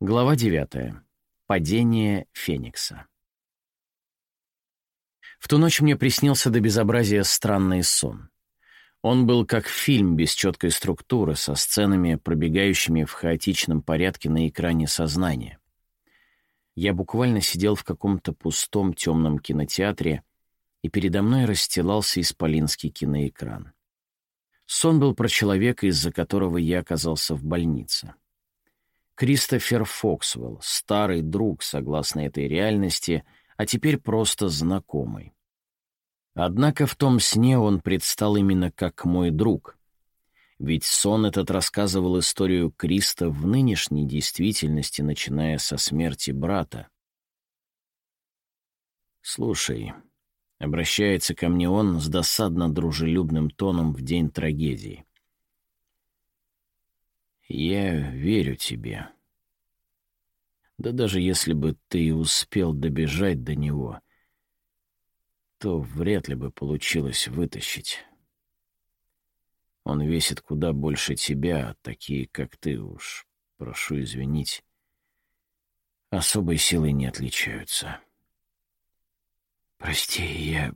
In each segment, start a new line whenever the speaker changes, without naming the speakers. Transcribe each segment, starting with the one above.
Глава 9. Падение Феникса. В ту ночь мне приснился до безобразия странный сон. Он был как фильм без четкой структуры, со сценами, пробегающими в хаотичном порядке на экране сознания. Я буквально сидел в каком-то пустом темном кинотеатре, и передо мной расстилался исполинский киноэкран. Сон был про человека, из-за которого я оказался в больнице. Кристофер Фоксвелл, старый друг, согласно этой реальности, а теперь просто знакомый. Однако в том сне он предстал именно как мой друг. Ведь сон этот рассказывал историю Криста в нынешней действительности, начиная со смерти брата. «Слушай», — обращается ко мне он с досадно дружелюбным тоном в день трагедии. Я верю тебе. Да даже если бы ты успел добежать до него, то вряд ли бы получилось вытащить. Он весит куда больше тебя, а такие, как ты уж, прошу извинить, особой силой не отличаются. Прости, я...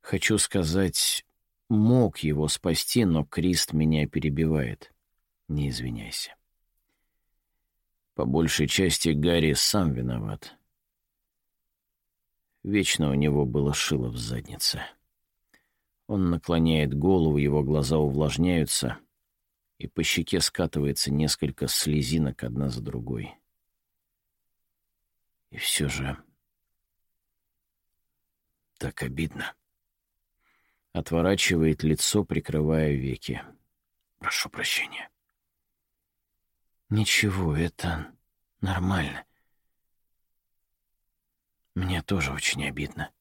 Хочу сказать, мог его спасти, но Крист меня перебивает. Не извиняйся. По большей части Гарри сам виноват. Вечно у него было шило в заднице. Он наклоняет голову, его глаза увлажняются, и по щеке скатывается несколько слезинок одна за другой. И все же так обидно. Отворачивает лицо, прикрывая веки. Прошу прощения. Ничего, это нормально. Мне тоже очень обидно.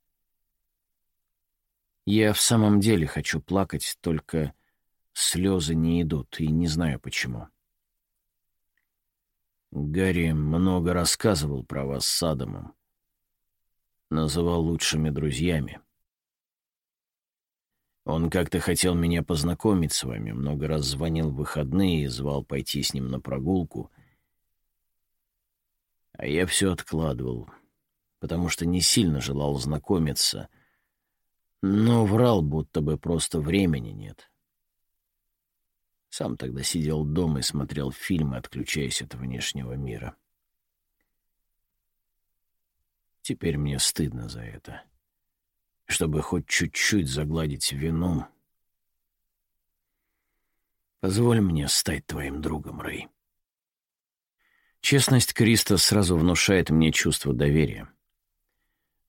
Я в самом деле хочу плакать, только слезы не идут, и не знаю почему. Гарри много рассказывал про вас с Адамом. Называл лучшими друзьями. Он как-то хотел меня познакомить с вами, много раз звонил в выходные и звал пойти с ним на прогулку. А я все откладывал, потому что не сильно желал знакомиться, но врал, будто бы просто времени нет. Сам тогда сидел дома и смотрел фильмы, отключаясь от внешнего мира. Теперь мне стыдно за это. — чтобы хоть чуть-чуть загладить вину. Позволь мне стать твоим другом, Рэй. Честность Криста сразу внушает мне чувство доверия.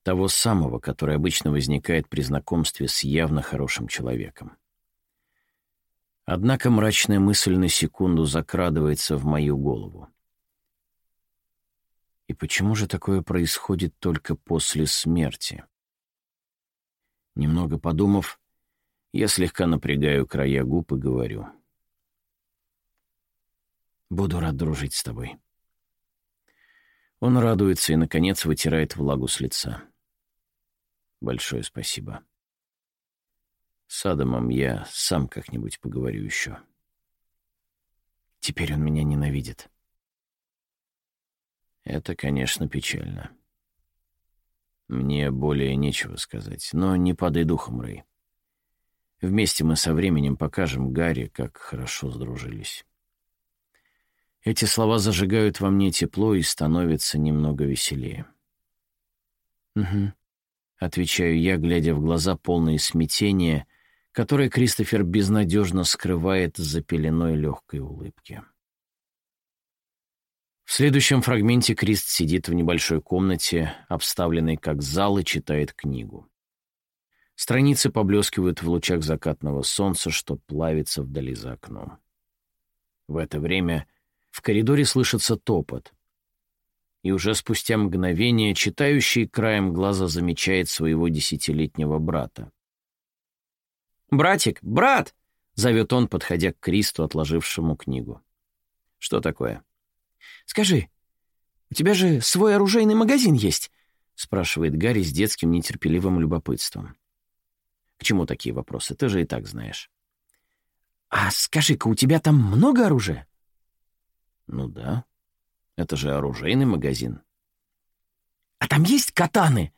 Того самого, которое обычно возникает при знакомстве с явно хорошим человеком. Однако мрачная мысль на секунду закрадывается в мою голову. И почему же такое происходит только после смерти? Немного подумав, я слегка напрягаю края губ и говорю. «Буду рад дружить с тобой». Он радуется и, наконец, вытирает влагу с лица. Большое спасибо. С Адамом я сам как-нибудь поговорю еще. Теперь он меня ненавидит. Это, конечно, печально. Мне более нечего сказать, но не падай духом, Рэй. Вместе мы со временем покажем Гарри, как хорошо сдружились. Эти слова зажигают во мне тепло и становится немного веселее. «Угу», — отвечаю я, глядя в глаза полные смятения, которое Кристофер безнадежно скрывает за пеленой легкой улыбки. В следующем фрагменте Крист сидит в небольшой комнате, обставленной как зал, и читает книгу. Страницы поблескивают в лучах закатного солнца, что плавится вдали за окном. В это время в коридоре слышится топот. И уже спустя мгновение читающий краем глаза замечает своего десятилетнего брата. «Братик, брат!» — зовет он, подходя к Кристу, отложившему книгу. «Что такое?» Скажи, у тебя же свой оружейный магазин есть?» — спрашивает Гарри с детским нетерпеливым любопытством. «К чему такие вопросы? Ты же и так знаешь». «А скажи-ка, у тебя там много оружия?» «Ну да. Это же оружейный магазин.
«А там есть катаны?»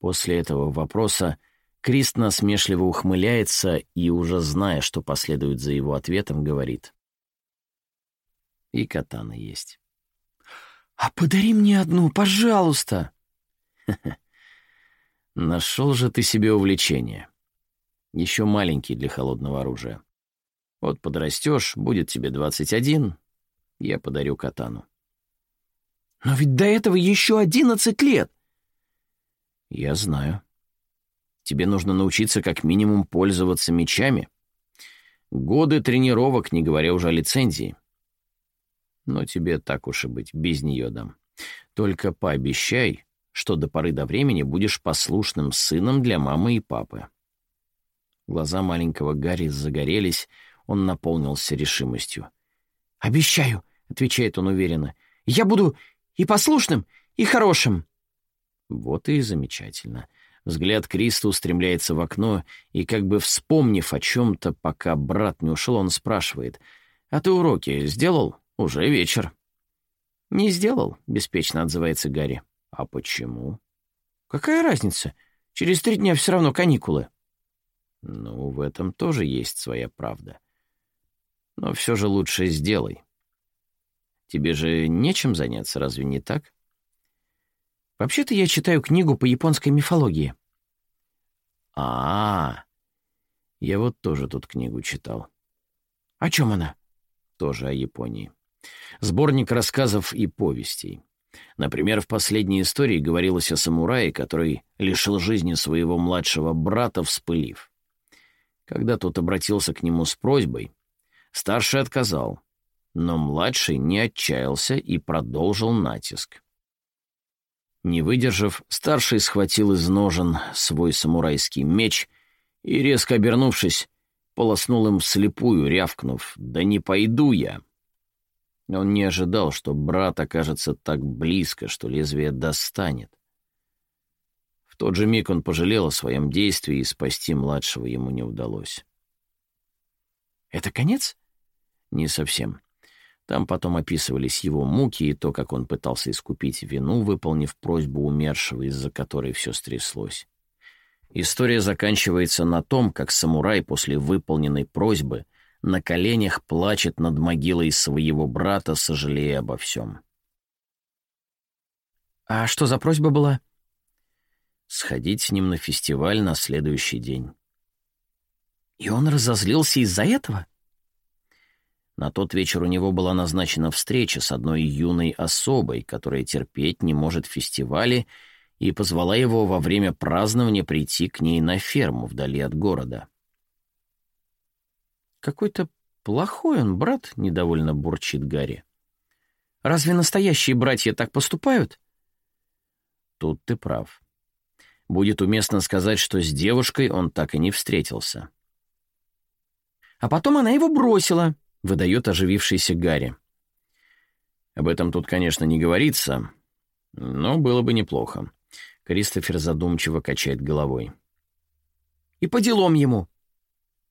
После этого вопроса Крист насмешливо ухмыляется и, уже зная, что последует за его ответом, говорит. И катана есть.
«А подари мне одну, пожалуйста!»
Нашел же ты себе увлечение. Еще маленький для холодного оружия. Вот подрастешь, будет тебе двадцать один, я подарю катану.
Но ведь до этого еще одиннадцать лет.
Я знаю. Тебе нужно научиться как минимум пользоваться мечами. Годы тренировок, не говоря уже о лицензии. Но тебе так уж и быть, без нее дам. Только пообещай, что до поры до времени будешь послушным сыном для мамы и папы. Глаза маленького Гарри загорелись, он наполнился решимостью.
«Обещаю», — отвечает он уверенно, — «я буду и послушным, и хорошим».
Вот и замечательно. Взгляд Криста устремляется в окно, и, как бы вспомнив о чем-то, пока брат не ушел, он спрашивает, «А ты уроки сделал? Уже вечер». «Не сделал», — беспечно отзывается Гарри. «А почему?»
«Какая разница? Через три дня все равно каникулы».
«Ну, в этом тоже есть своя правда. Но все же лучше сделай. Тебе же нечем заняться, разве не так?»
«Вообще-то я читаю книгу по японской мифологии».
А, -а, а Я вот тоже тут книгу читал.
«О чем она?»
«Тоже о Японии. Сборник рассказов и повестей. Например, в последней истории говорилось о самурае, который лишил жизни своего младшего брата, вспылив. Когда тот обратился к нему с просьбой, старший отказал, но младший не отчаялся и продолжил натиск. Не выдержав, старший схватил из ножен свой самурайский меч и, резко обернувшись, полоснул им вслепую, рявкнув «Да не пойду я!» Он не ожидал, что брат окажется так близко, что лезвие достанет. В тот же миг он пожалел о своем действии, и спасти младшего ему не удалось.
«Это конец?»
«Не совсем. Там потом описывались его муки и то, как он пытался искупить вину, выполнив просьбу умершего, из-за которой все стряслось. История заканчивается на том, как самурай после выполненной просьбы — на коленях плачет над могилой своего брата, сожалея обо всем.
«А что за просьба была?»
«Сходить с ним на фестиваль на следующий день».
«И он разозлился из-за этого?»
На тот вечер у него была назначена встреча с одной юной особой, которая терпеть не может фестивали, и позвала его во время празднования прийти к ней на ферму вдали от города.
«Какой-то плохой он, брат», — недовольно бурчит Гарри. «Разве настоящие братья так поступают?»
Тут ты прав. Будет уместно сказать, что с девушкой он так и не встретился.
«А потом она его бросила», — выдает оживившийся Гарри.
Об этом тут, конечно, не говорится, но было бы неплохо. Кристофер задумчиво качает головой.
«И по делам ему.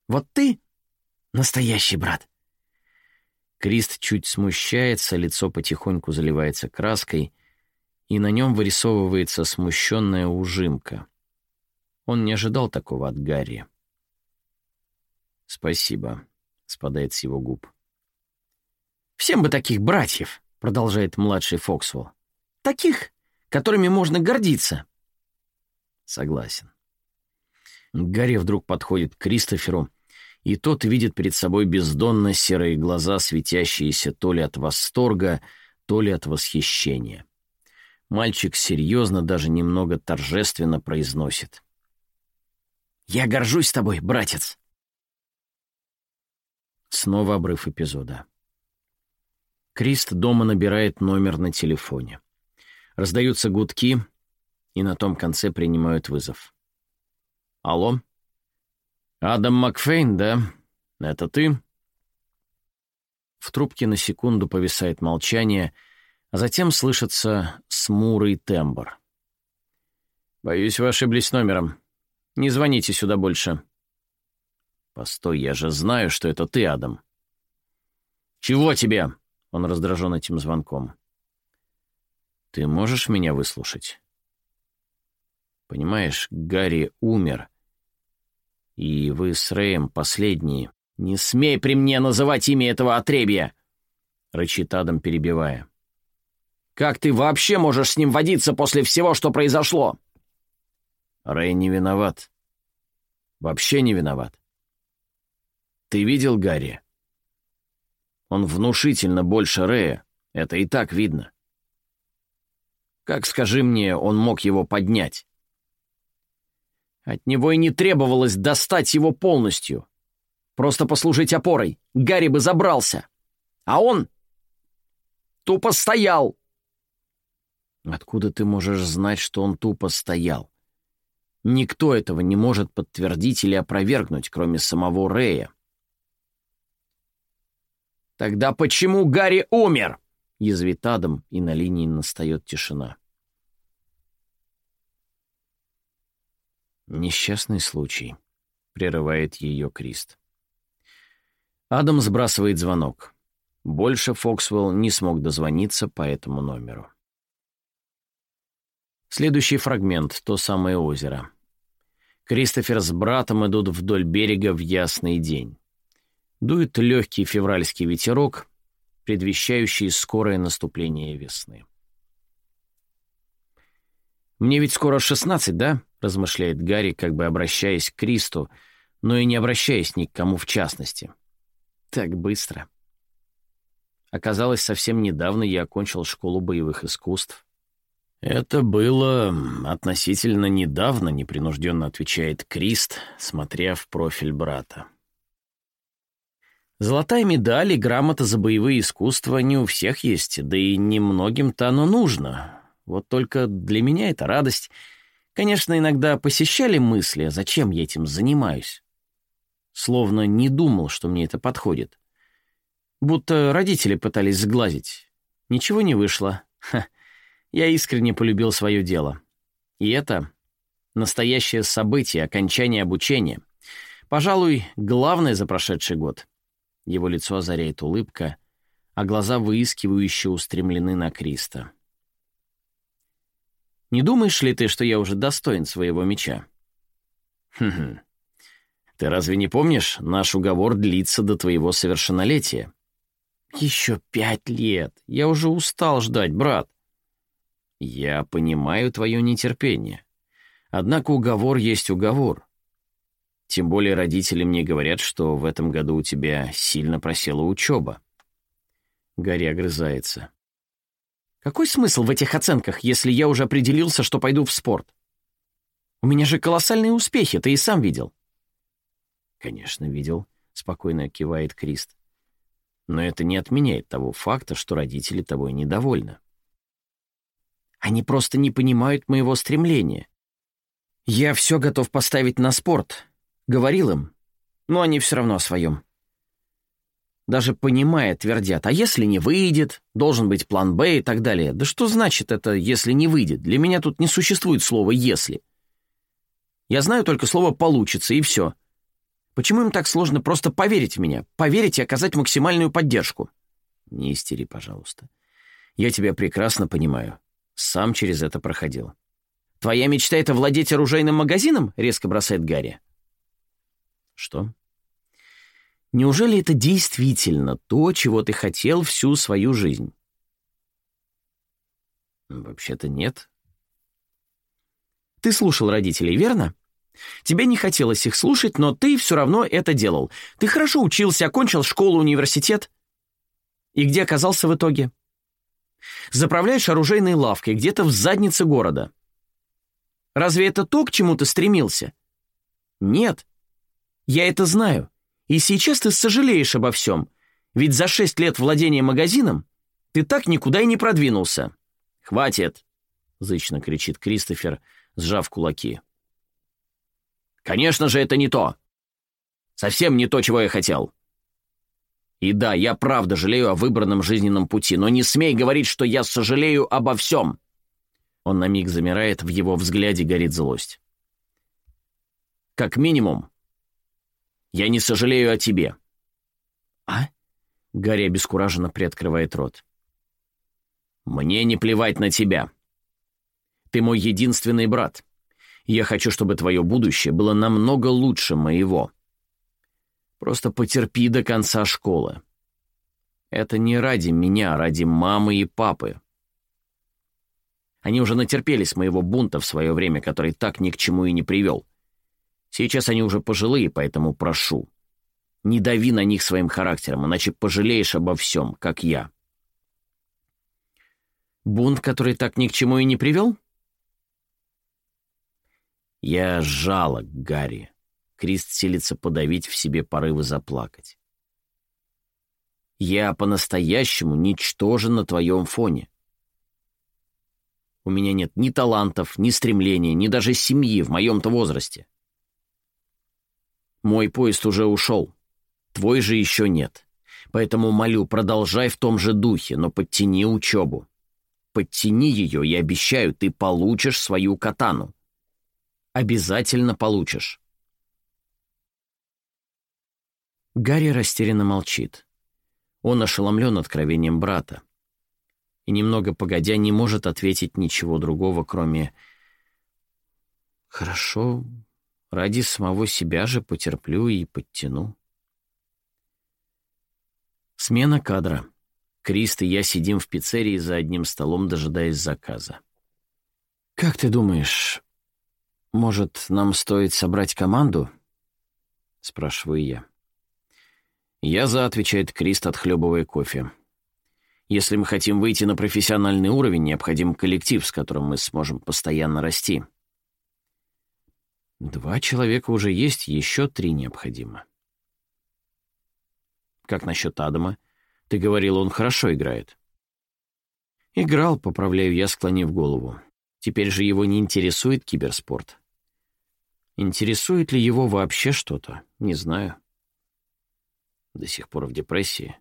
Вот ты Настоящий брат.
Крист чуть смущается, лицо потихоньку заливается краской, и на нем вырисовывается смущенная ужимка. Он не ожидал такого от Гарри. «Спасибо», — спадает с его губ.
«Всем бы таких братьев», — продолжает младший Фоксвелл. «Таких, которыми можно гордиться».
Согласен. Гарри вдруг подходит к Кристоферу и тот видит перед собой бездонно серые глаза, светящиеся то ли от восторга, то ли от восхищения. Мальчик серьезно, даже немного торжественно произносит.
«Я горжусь тобой, братец!»
Снова обрыв эпизода. Крист дома набирает номер на телефоне. Раздаются гудки, и на том конце принимают вызов. «Алло?» «Адам Макфейн, да? Это ты?» В трубке на секунду повисает молчание, а затем слышится смурый тембр. «Боюсь, вы ошиблись номером. Не звоните сюда больше». «Постой, я же знаю, что это ты, Адам». «Чего тебе?» Он раздражен этим звонком. «Ты можешь меня выслушать?» «Понимаешь, Гарри умер. И вы с Рэем последние. Не смей при мне называть имя этого отребья!» Рычит Адам, перебивая. «Как ты вообще можешь с ним водиться после всего, что произошло?» Рэй не виноват. Вообще не виноват. Ты видел Гарри? Он внушительно больше Рэя. Это и так видно. Как, скажи мне, он мог его поднять? От него и не требовалось достать его полностью. Просто послужить опорой. Гарри бы забрался. А он тупо стоял. Откуда ты можешь знать, что он тупо стоял? Никто этого не может подтвердить или опровергнуть, кроме самого Рэя. «Тогда почему Гарри умер?» — язвит Адам, и на линии настает тишина. «Несчастный случай», — прерывает ее Крист. Адам сбрасывает звонок. Больше Фоксвелл не смог дозвониться по этому номеру. Следующий фрагмент — то самое озеро. Кристофер с братом идут вдоль берега в ясный день. Дует легкий февральский ветерок, предвещающий скорое наступление весны. «Мне ведь скоро шестнадцать, да?» — размышляет Гарри, как бы обращаясь к Кристу, но и не обращаясь ни к кому в частности. «Так быстро». Оказалось, совсем недавно я окончил школу боевых искусств. «Это было относительно недавно», — непринужденно отвечает Крист, смотря в профиль брата. Золотая медаль и грамота за боевые искусства не у всех есть, да и немногим-то оно нужно. Вот только для меня это радость. Конечно, иногда посещали мысли, а зачем я этим занимаюсь. Словно не думал, что мне это подходит. Будто родители пытались сглазить. Ничего не вышло. Ха. Я искренне полюбил свое дело. И это настоящее событие, окончание обучения. Пожалуй, главное за прошедший год — его лицо озаряет улыбка, а глаза выискивающе устремлены на Криста. «Не думаешь ли ты, что я уже достоин своего меча?» «Хм-хм. Ты разве не помнишь, наш уговор длится до твоего совершеннолетия?» «Еще пять лет. Я уже устал ждать, брат». «Я понимаю твое нетерпение. Однако уговор есть уговор. Тем более родители мне говорят, что в этом году у тебя сильно просела учеба. Гарри огрызается. Какой смысл в этих оценках, если я уже определился, что пойду в спорт? У меня же колоссальные успехи, ты и сам видел. Конечно, видел, спокойно кивает Крист. Но это не отменяет того факта, что родители тобой недовольны. Они просто не понимают моего стремления. Я все готов поставить на спорт, Говорил им, но они все равно о своем. Даже понимая, твердят, а если не выйдет, должен быть план «Б» и так далее. Да что значит это, если не выйдет? Для меня тут не существует слова «если». Я знаю только слово «получится» и все. Почему им так сложно просто поверить в меня, поверить и оказать максимальную поддержку? Не истери, пожалуйста. Я тебя прекрасно понимаю. Сам через это проходил. Твоя мечта — это владеть оружейным магазином? Резко бросает Гарри. Что? Неужели это действительно то, чего ты хотел всю свою жизнь? Вообще-то нет. Ты слушал родителей, верно? Тебе не хотелось их слушать, но ты все равно это делал. Ты хорошо учился, окончил школу, университет. И где оказался в итоге? Заправляешь оружейной лавкой где-то в заднице города. Разве это то, к чему ты стремился? Нет. Я это знаю. И сейчас ты сожалеешь обо всем. Ведь за шесть лет владения магазином ты так никуда и не продвинулся. «Хватит!» — зычно кричит Кристофер, сжав кулаки. «Конечно же, это не то! Совсем не то, чего я хотел!» И да, я правда жалею о выбранном жизненном пути, но не смей говорить, что я сожалею обо всем!» Он на миг замирает, в его взгляде горит злость. «Как минимум, я не сожалею о тебе». «А? Гарри обескураженно приоткрывает рот. «Мне не плевать на тебя. Ты мой единственный брат. Я хочу, чтобы твое будущее было намного лучше моего. Просто потерпи до конца школы. Это не ради меня, а ради мамы и папы. Они уже натерпелись моего бунта в свое время, который так ни к чему и не привел. Сейчас они уже пожилые, поэтому прошу. Не дави на них своим характером, иначе пожалеешь обо всем, как я.
Бунт, который так ни к чему и не привел?
Я жалок, Гарри. Крист силится подавить в себе порывы заплакать. Я по-настоящему ничтожен на твоем фоне. У меня нет ни талантов, ни стремления, ни даже семьи в моем-то возрасте. Мой поезд уже ушел. Твой же еще нет. Поэтому молю, продолжай в том же духе, но подтяни учебу. Подтяни ее, и обещаю, ты получишь свою катану. Обязательно получишь.
Гарри растерянно молчит. Он ошеломлен откровением брата. И немного погодя не может ответить ничего другого, кроме «Хорошо, ради самого себя же потерплю и подтяну». Смена кадра. Крист и я сидим в пиццерии за одним столом, дожидаясь заказа. «Как ты думаешь, может, нам стоит собрать команду?» — спрашиваю я.
«Я за», — отвечает Крист, отхлебывая кофе. «Если мы хотим выйти на профессиональный уровень, необходим коллектив, с которым мы сможем постоянно расти».
«Два человека уже есть, еще три необходимо».
«Как насчет Адама? Ты говорил, он хорошо играет».
«Играл», — поправляю я, склонив голову. «Теперь же его не интересует киберспорт». Интересует ли его вообще что-то? Не знаю
до сих пор в депрессии.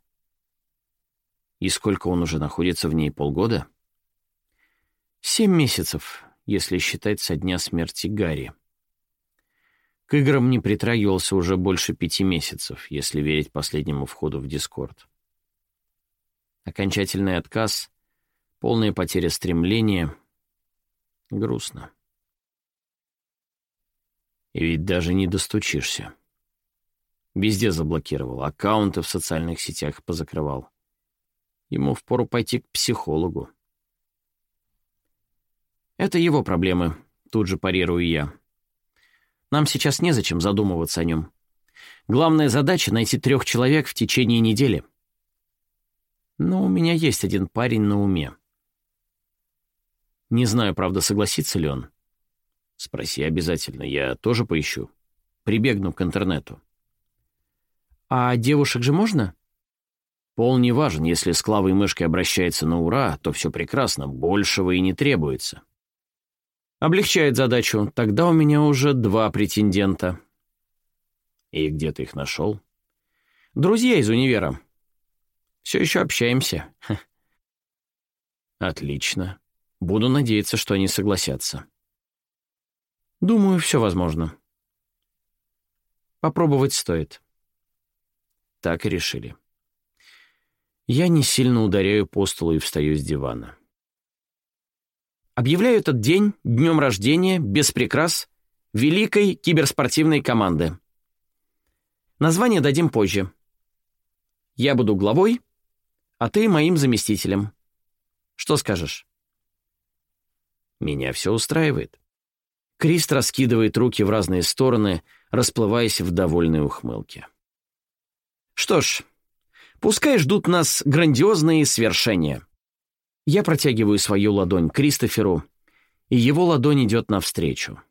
И сколько он уже находится в ней, полгода?
Семь месяцев, если считать со дня смерти Гарри. К играм не притрагивался уже больше пяти месяцев, если верить последнему входу в Дискорд. Окончательный отказ, полная потеря стремления. Грустно.
И ведь даже не достучишься. Везде заблокировал, аккаунты в социальных сетях позакрывал. Ему впору пойти к психологу.
Это его проблемы, тут же парирую я. Нам сейчас незачем задумываться о нем. Главная задача — найти трех человек в течение недели. Но у меня есть один парень на уме. Не знаю, правда, согласится ли он.
Спроси обязательно, я тоже поищу. Прибегну к интернету.
А девушек же можно?
Пол не важен, если с Клавой мышкой обращается на ура, то все прекрасно, большего и не требуется.
Облегчает задачу, тогда у меня уже два претендента.
И где ты их нашел?
Друзья из универа. Все еще общаемся.
Отлично. Буду надеяться, что они согласятся.
Думаю, все возможно. Попробовать стоит.
Так и решили.
Я не сильно ударяю по столу и встаю с дивана. Объявляю этот день днем рождения, без прикрас, великой киберспортивной команды. Название дадим позже. Я буду главой, а ты моим заместителем. Что скажешь?
Меня все устраивает.
Крист раскидывает руки в разные стороны, расплываясь в довольной ухмылке. Что ж, пускай ждут нас грандиозные свершения. Я протягиваю свою ладонь Кристоферу, и его ладонь идет навстречу.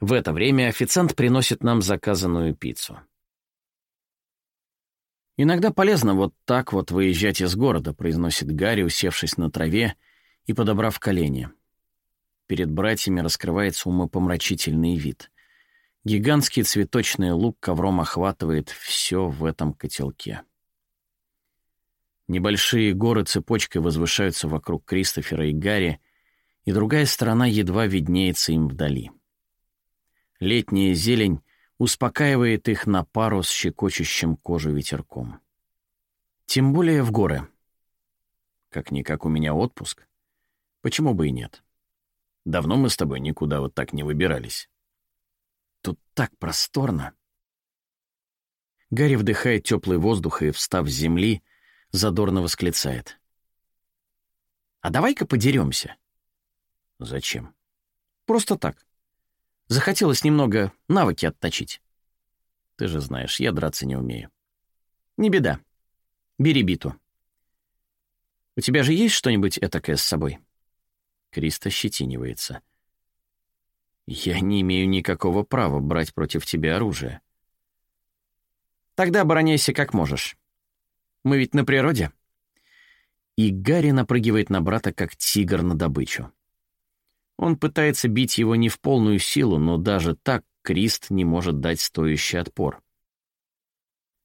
В это время официант приносит нам заказанную пиццу. «Иногда полезно вот так вот выезжать из города», — произносит Гарри, усевшись на траве и подобрав колени. Перед братьями раскрывается умопомрачительный вид. Гигантский цветочный лук ковром охватывает все в этом котелке. Небольшие горы цепочкой возвышаются вокруг Кристофера и Гарри, и другая сторона едва виднеется им вдали. Летняя зелень успокаивает их на пару с щекочущим кожу ветерком.
Тем более в горы. Как-никак у меня отпуск. Почему бы и нет? Давно мы с тобой никуда вот так не выбирались. Тут так просторно. Гарри вдыхает теплый воздух и, встав с земли, задорно восклицает. «А давай-ка подеремся». «Зачем?» «Просто так. Захотелось немного навыки отточить. Ты же знаешь, я драться не умею». «Не беда. Бери биту. У тебя же есть что-нибудь этакое с собой?» Криста щетинивается. «Я не имею никакого права брать против тебя оружие». «Тогда обороняйся как можешь. Мы ведь на природе». И Гарри напрыгивает на брата, как тигр на добычу. Он пытается бить его не в полную силу, но даже так Крист не может дать стоящий отпор.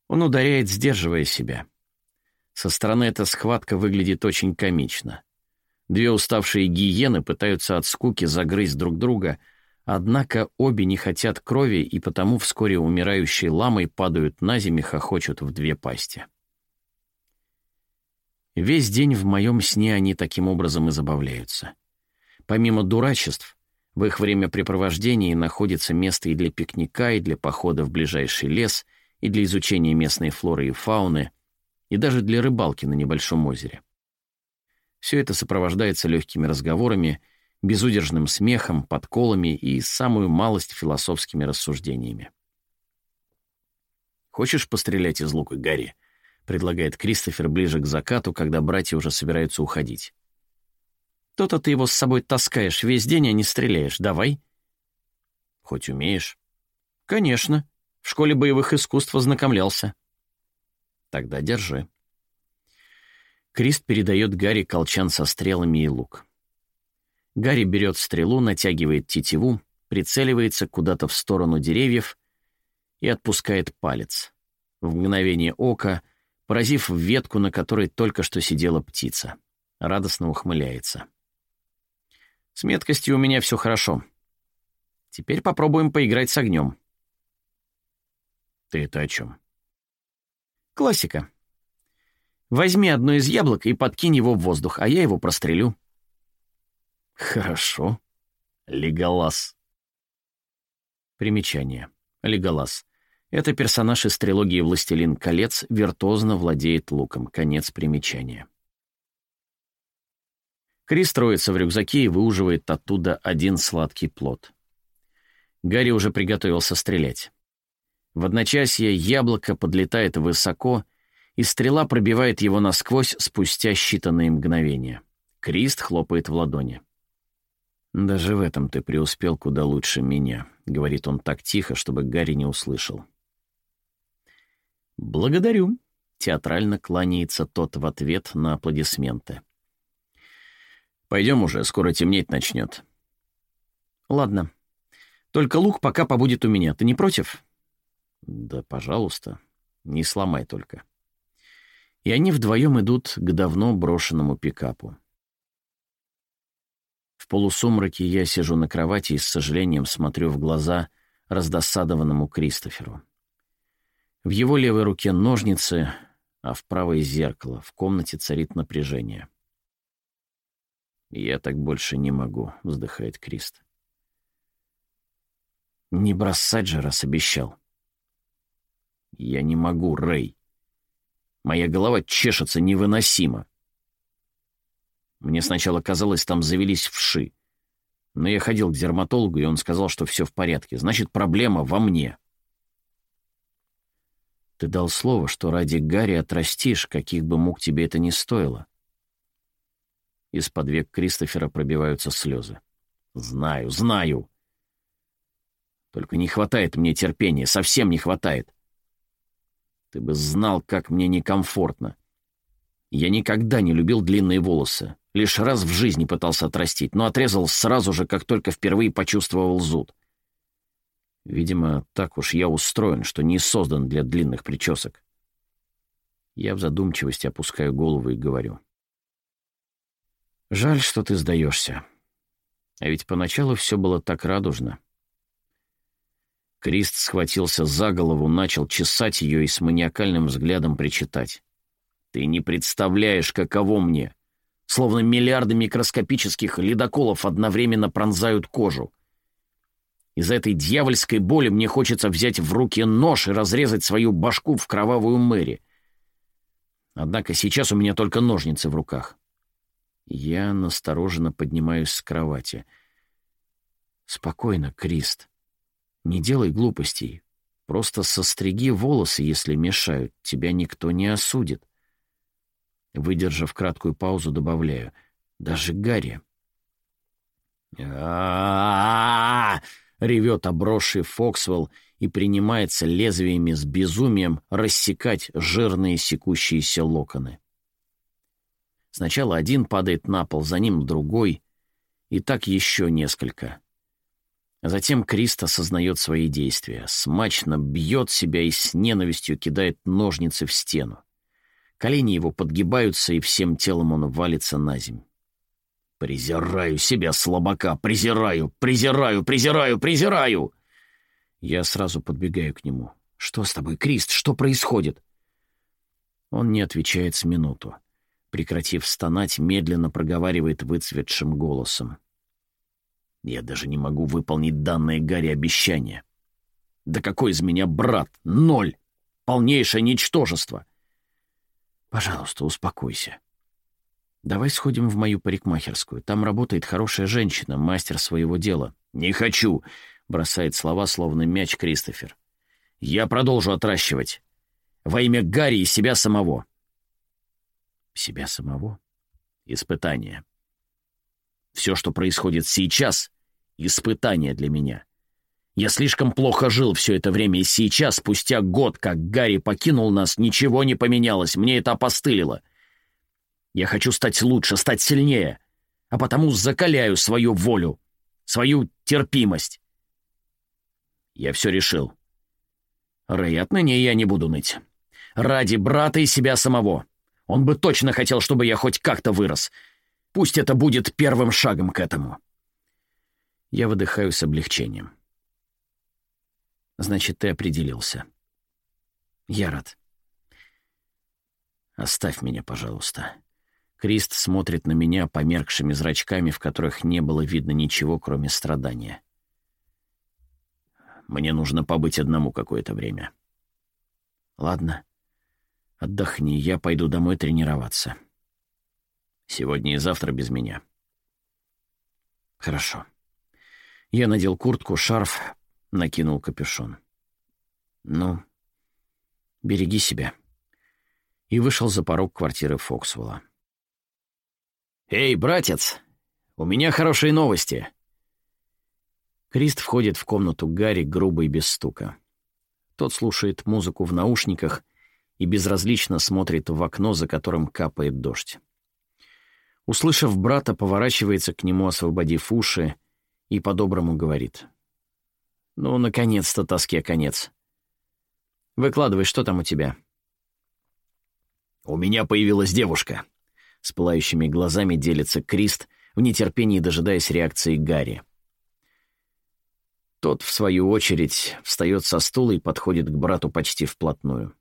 Он ударяет, сдерживая себя. Со стороны эта схватка выглядит очень комично. Две уставшие гиены пытаются от скуки загрызть друг друга, однако обе не хотят крови, и потому вскоре умирающие ламой падают на землю, хохочут в две пасти. Весь день в моем сне они таким образом и забавляются. Помимо дурачеств, в их времяпрепровождении находится место и для пикника, и для похода в ближайший лес, и для изучения местной флоры и фауны, и даже для рыбалки на небольшом озере. Все это сопровождается легкими разговорами, безудержным смехом, подколами и самую малость философскими рассуждениями. «Хочешь пострелять из лука, Гарри?» — предлагает Кристофер ближе к закату, когда братья уже собираются уходить. «То-то ты его с собой таскаешь весь день, а не стреляешь. Давай». «Хоть умеешь?» «Конечно. В школе боевых искусств ознакомлялся». «Тогда держи». Крист передает Гарри колчан со стрелами и лук. Гарри берет стрелу, натягивает тетиву, прицеливается куда-то в сторону деревьев и отпускает палец. В мгновение ока, поразив ветку, на которой только что сидела птица. Радостно ухмыляется. «С меткостью у меня все хорошо. Теперь попробуем поиграть с огнем». «Ты это о чем?» «Классика. Возьми одно из яблок и подкинь его в воздух, а я его прострелю». «Хорошо. Леголас». Примечание. Леголас. Это персонаж из трилогии «Властелин колец», виртуозно владеет луком. Конец примечания. Крис строится в рюкзаке и выуживает оттуда один сладкий плод. Гарри уже приготовился стрелять. В одночасье яблоко подлетает высоко и стрела пробивает его насквозь спустя считанные мгновения. Крист хлопает в ладони. «Даже в этом ты преуспел куда лучше меня», — говорит он так тихо, чтобы Гарри не услышал. «Благодарю», — театрально кланяется тот в ответ на аплодисменты. «Пойдем уже, скоро темнеть начнет». «Ладно. Только лук пока побудет у меня. Ты не против?» «Да, пожалуйста. Не сломай только» и они вдвоем идут к давно брошенному пикапу. В полусумраке я сижу на кровати и с сожалением смотрю в глаза раздосадованному Кристоферу. В его левой руке ножницы, а в правой — зеркало. В комнате царит напряжение. «Я так больше не могу», — вздыхает Крист. «Не бросать же, раз обещал». «Я не могу, Рэй. Моя голова чешется невыносимо. Мне сначала казалось, там завелись вши. Но я ходил к дерматологу, и он сказал, что все в порядке. Значит, проблема во мне. Ты дал слово, что ради Гарри отрастишь, каких бы мук тебе это ни стоило. Из-под век Кристофера пробиваются слезы. Знаю, знаю. Только не хватает мне терпения, совсем не хватает. Ты бы знал, как мне некомфортно. Я никогда не любил длинные волосы. Лишь раз в жизни пытался отрастить, но отрезал сразу же, как только впервые почувствовал зуд. Видимо, так уж я устроен, что не создан для длинных причесок. Я в задумчивости опускаю голову и говорю. Жаль, что ты сдаешься. А ведь поначалу все было так радужно. Крист схватился за голову, начал чесать ее и с маниакальным взглядом причитать. Ты не представляешь, каково мне. Словно миллиарды микроскопических ледоколов одновременно пронзают кожу. Из этой дьявольской боли мне хочется взять в руки нож и разрезать свою башку в кровавую мэри. Однако сейчас у меня только ножницы в руках. Я настороженно поднимаюсь с кровати. «Спокойно, Крист. Не делай глупостей. Просто состриги волосы, если мешают. Тебя никто не осудит». Выдержав краткую паузу, добавляю. «Даже Гарри». а ревет обросший Фоксвелл и принимается лезвиями с безумием рассекать жирные секущиеся локоны. Сначала один падает на пол, за ним другой, и так еще несколько. затем Крист осознает свои действия, смачно бьет себя и с ненавистью кидает ножницы в стену. Колени его подгибаются, и всем телом он валится на земь. «Презираю себя, слабака! Презираю! Презираю! Презираю! Презираю!» Я сразу подбегаю к нему. «Что с тобой, Крист? Что происходит?» Он не отвечает с минуту. Прекратив стонать, медленно проговаривает выцветшим голосом. «Я даже не могу выполнить данное Гарри обещание. Да какой из меня брат? Ноль! Полнейшее ничтожество!» «Пожалуйста, успокойся. Давай сходим в мою парикмахерскую. Там работает хорошая женщина, мастер своего дела». «Не хочу!» бросает слова, словно мяч Кристофер. «Я продолжу отращивать. Во имя Гарри и себя самого». «Себя самого?» «Испытание. Все, что происходит сейчас, — испытание для меня. Я слишком плохо жил все это время, и сейчас, спустя год, как Гарри покинул нас, ничего не поменялось, мне это опостылило. Я хочу стать лучше, стать сильнее, а потому закаляю свою волю, свою терпимость. Я все решил. Рэй, отныне я не буду ныть. Ради брата и себя самого. Он бы точно хотел, чтобы я хоть как-то вырос. Пусть это будет первым шагом к этому. Я выдыхаю с облегчением. Значит, ты определился. Я рад. Оставь меня, пожалуйста. Крист смотрит на меня померкшими зрачками, в которых не было видно ничего, кроме страдания. Мне нужно побыть одному какое-то время. Ладно. Отдохни, я пойду домой тренироваться. Сегодня и завтра без меня. Хорошо. Я надел куртку, шарф, накинул капюшон. Ну, береги себя. И вышел за порог квартиры Фоксвелла. «Эй, братец, у меня хорошие новости!» Крист входит в комнату Гарри грубо и без стука. Тот слушает музыку в наушниках и безразлично смотрит в окно, за которым капает дождь. Услышав брата, поворачивается к нему, освободив уши, и по-доброму говорит. «Ну, наконец-то тоске конец. Выкладывай, что там у тебя?» «У меня появилась девушка», — с пылающими глазами делится Крист, в нетерпении дожидаясь реакции Гарри. Тот, в свою очередь, встает со стула и подходит к брату почти вплотную.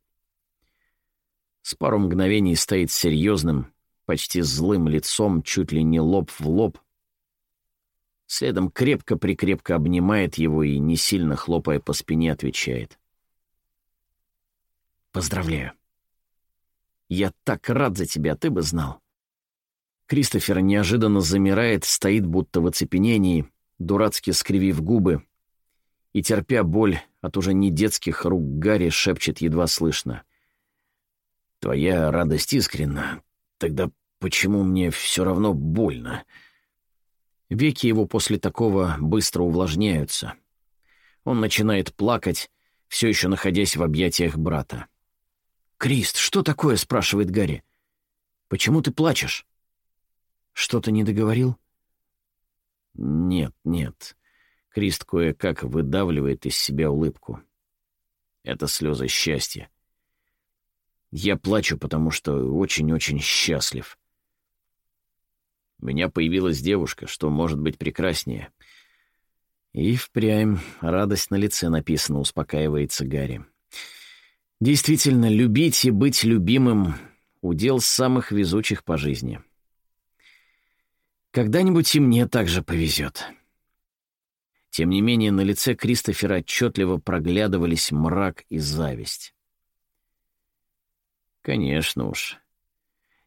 С пару мгновений стоит серьезным, почти злым лицом, чуть ли не лоб в лоб. Следом крепко-прикрепко обнимает его и, не сильно хлопая по спине, отвечает. «Поздравляю. Я так рад за тебя, ты бы знал». Кристофер неожиданно замирает, стоит будто в оцепенении, дурацки скривив губы, и, терпя боль от уже не детских рук, Гарри шепчет едва слышно. «Твоя радость искренна. Тогда почему мне все равно больно?» Веки его после такого быстро увлажняются. Он начинает плакать, все еще находясь в объятиях брата. «Крист, что такое?» — спрашивает Гарри. «Почему ты плачешь?» «Что-то не договорил?» «Нет, нет. Крист кое-как выдавливает из себя улыбку. Это слезы счастья. Я плачу, потому что очень-очень счастлив. У меня появилась девушка, что может быть прекраснее. И впрямь радость на лице написана, успокаивается Гарри. Действительно, любить и быть любимым
удел самых везучих по жизни. Когда-нибудь и мне также повезет. Тем не менее, на лице Кристофера отчетливо проглядывались мрак и зависть. «Конечно уж.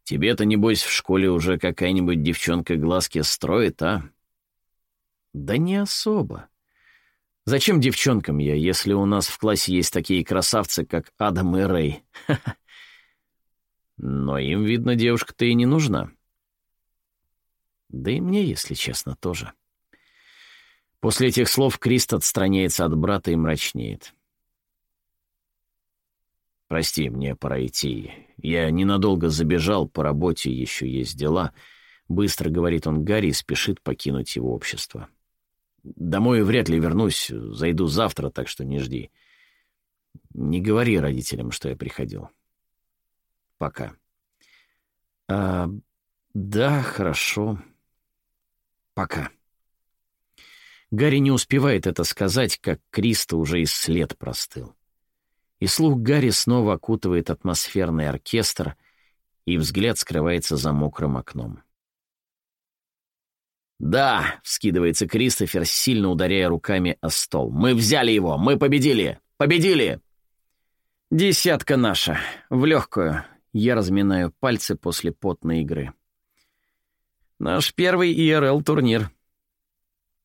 Тебе-то, небось, в школе уже какая-нибудь девчонка глазки строит, а?» «Да не особо. Зачем девчонкам я, если у нас в классе есть такие красавцы, как Адам и Рэй? Но им, видно, девушка-то и не нужна. Да и мне, если честно, тоже. После этих слов Крист отстраняется от брата и мрачнеет. «Прости, мне пора идти. Я ненадолго забежал, по работе еще есть дела», — быстро говорит он Гарри и спешит покинуть его общество. Домой вряд ли вернусь, зайду завтра, так что не жди. Не говори родителям, что я приходил. Пока. А, да, хорошо. Пока. Гарри не успевает это сказать, как Криста уже и след простыл. И слух Гарри снова окутывает атмосферный оркестр, и взгляд скрывается за мокрым окном. «Да!» — вскидывается Кристофер, сильно ударяя руками о стол. «Мы взяли его! Мы победили! Победили!» «Десятка наша! В легкую!» Я разминаю пальцы после потной игры. «Наш первый ИРЛ-турнир».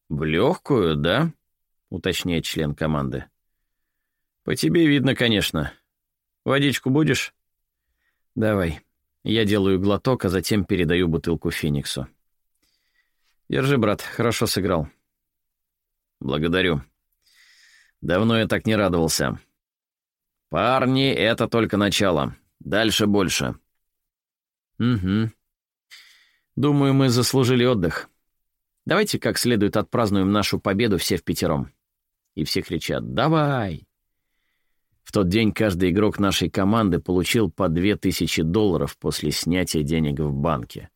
«В легкую, да?» — уточняет член команды. «По тебе видно, конечно. Водичку будешь?» «Давай». Я делаю глоток, а затем передаю бутылку Фениксу. Держи, брат, хорошо сыграл. Благодарю. Давно я так не радовался. Парни, это только начало. Дальше больше. Угу. Думаю, мы заслужили отдых. Давайте как следует отпразднуем нашу победу все в пятером. И все кричат «Давай!». В тот день каждый игрок нашей команды получил по две тысячи долларов после снятия денег в банке.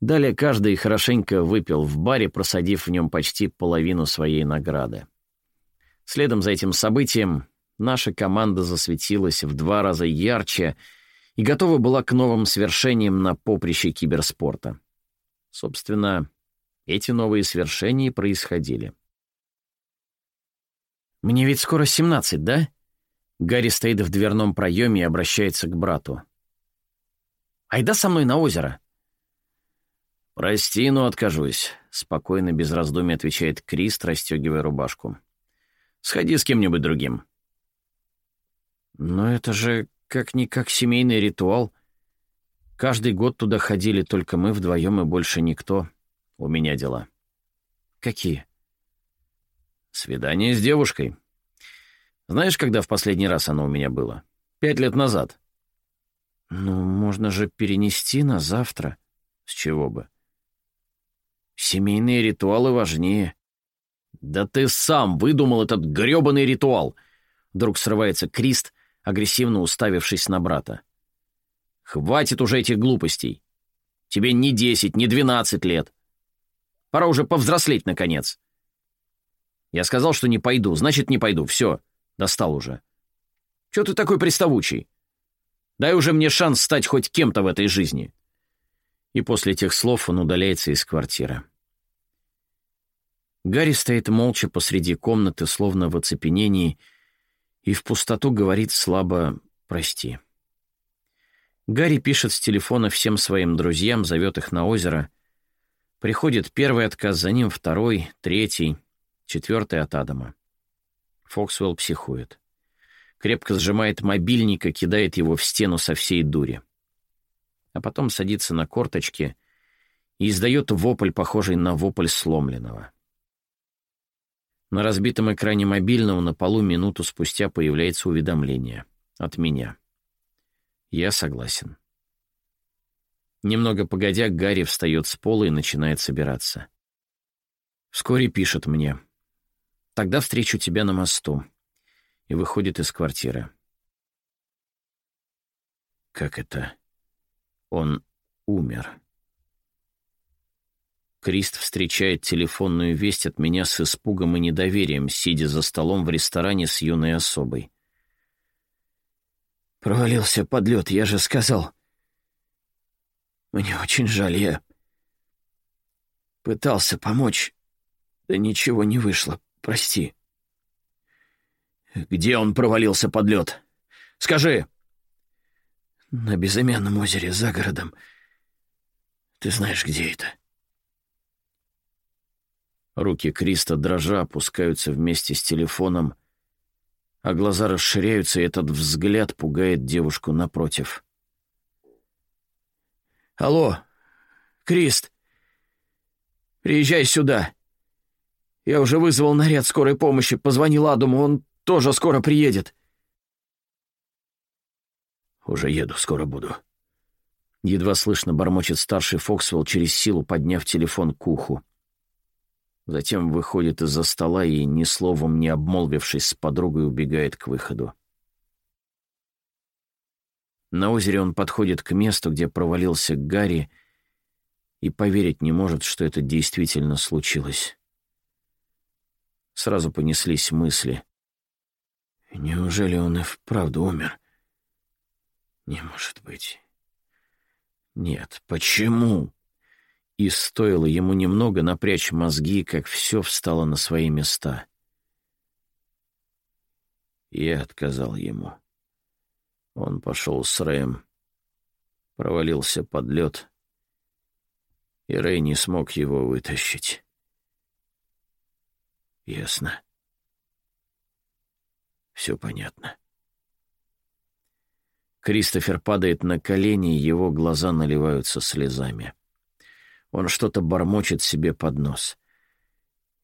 Далее каждый хорошенько выпил в баре, просадив в нем почти половину своей награды. Следом за этим событием наша команда засветилась в два раза ярче и готова была к новым свершениям на поприще киберспорта. Собственно, эти новые свершения происходили. «Мне ведь скоро семнадцать, да?» Гарри стоит в дверном проеме и обращается к брату. «Айда со мной на озеро!» «Прости, но откажусь», — спокойно, без раздумий отвечает Крист, расстегивая рубашку. «Сходи с кем-нибудь другим». «Но это же как-никак семейный ритуал. Каждый год туда ходили только мы вдвоем и больше никто. У меня дела». «Какие?» «Свидание с девушкой. Знаешь, когда в последний раз оно у меня было? Пять лет назад». «Ну, можно же перенести на завтра». «С чего бы?» Семейные ритуалы важнее. Да ты сам выдумал этот грёбаный ритуал. Вдруг срывается Крист, агрессивно уставившись на брата. Хватит уже этих глупостей. Тебе не десять, не двенадцать лет. Пора уже повзрослеть, наконец. Я сказал, что не пойду, значит, не пойду. Все, достал уже. Чего ты такой приставучий? Дай уже мне шанс стать хоть кем-то в этой жизни. И после этих слов он удаляется из квартиры. Гарри стоит молча посреди комнаты, словно в оцепенении, и в пустоту говорит слабо «прости». Гарри пишет с телефона всем своим друзьям, зовет их на озеро. Приходит первый отказ, за ним второй, третий, четвертый от Адама. Фоксвелл психует. Крепко сжимает мобильник и кидает его в стену со всей дури. А потом садится на корточки и издает вопль, похожий на вопль сломленного. На разбитом экране мобильного на полу минуту спустя появляется уведомление. От меня. Я согласен. Немного погодя, Гарри встает с пола и начинает собираться. Вскоре пишет мне. «Тогда встречу тебя на мосту». И выходит из квартиры. Как это? Он умер. Крист встречает телефонную весть от меня с испугом и недоверием, сидя за столом в ресторане с юной особой. «Провалился подлет, я же сказал. Мне очень жаль, я пытался помочь, да ничего не вышло, прости.
Где он провалился под лед? Скажи!»
«На безымянном озере за городом. Ты знаешь, где это?»
Руки Криста дрожа опускаются вместе с телефоном, а глаза расширяются, и этот взгляд пугает девушку напротив.
«Алло, Крист, приезжай сюда. Я уже вызвал наряд скорой помощи, позвонил Адаму, он тоже скоро приедет».
«Уже еду, скоро буду». Едва слышно бормочет старший Фоксвелл через силу, подняв телефон к уху. Затем выходит из-за стола и, ни словом не обмолвившись с подругой, убегает к выходу. На озере он подходит к месту, где провалился Гарри, и поверить не может, что это действительно случилось. Сразу понеслись мысли. Неужели он и вправду умер? Не может быть. Нет, почему? И стоило ему немного напрячь мозги, как все встало на свои места. Я отказал ему. Он пошел с Рэем, провалился под лед, и Рэй не смог его вытащить. Ясно. Все понятно. Кристофер падает на колени, его глаза наливаются слезами. Он что-то бормочет себе под нос.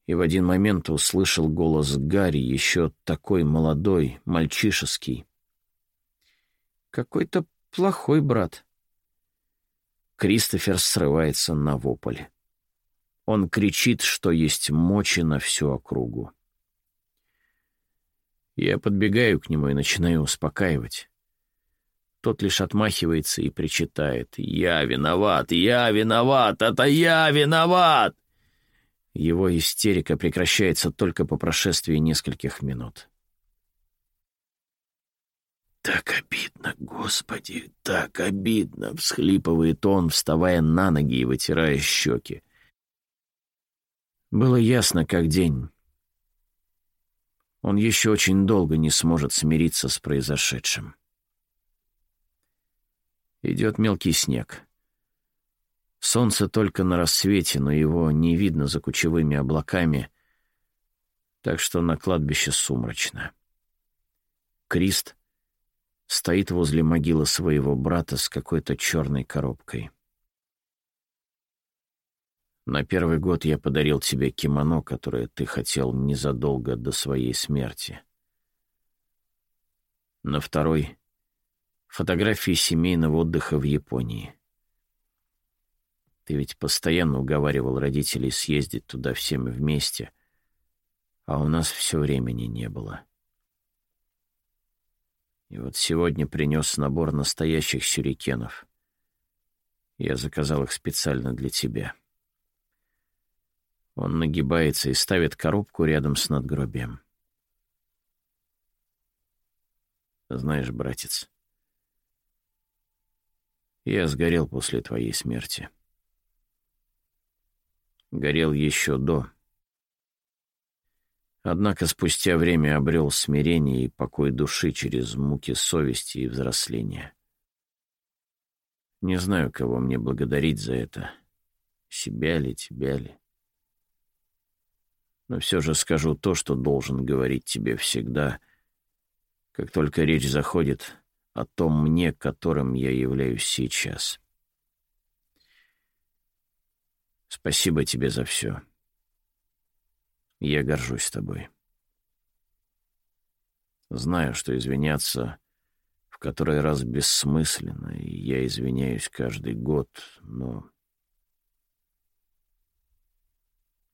И в один момент услышал голос Гарри, еще такой молодой, мальчишеский. Какой-то плохой брат. Кристофер срывается на вопль. Он кричит, что есть мочи на всю округу. Я подбегаю к нему и начинаю успокаивать. Тот лишь отмахивается и причитает. «Я виноват! Я виноват! Это я виноват!» Его истерика прекращается только по прошествии нескольких минут. «Так обидно, Господи, так обидно!» — всхлипывает он, вставая на ноги и вытирая щеки. Было ясно, как день. Он еще очень долго не сможет смириться с произошедшим. Идет мелкий снег. Солнце только на рассвете, но его не видно за кучевыми облаками, так что на кладбище сумрачно. Крист стоит возле могилы своего брата с какой-то черной коробкой. На первый год я подарил тебе кимоно, которое ты хотел незадолго до своей смерти. На второй Фотографии семейного отдыха в Японии. Ты ведь постоянно уговаривал родителей съездить туда всеми вместе, а у нас все времени не было. И вот сегодня принес набор настоящих сюрикенов. Я заказал их специально для тебя. Он нагибается и ставит коробку рядом с надгробием. Знаешь, братец, я сгорел после твоей смерти. Горел еще до. Однако спустя время обрел смирение и покой души через муки совести и взросления. Не знаю, кого мне благодарить за это. Себя ли, тебя ли. Но все же скажу то, что должен говорить тебе всегда, как только речь заходит о том мне, которым я являюсь сейчас. Спасибо тебе за все. Я горжусь тобой. Знаю, что извиняться в который раз бессмысленно, и я извиняюсь каждый год, но...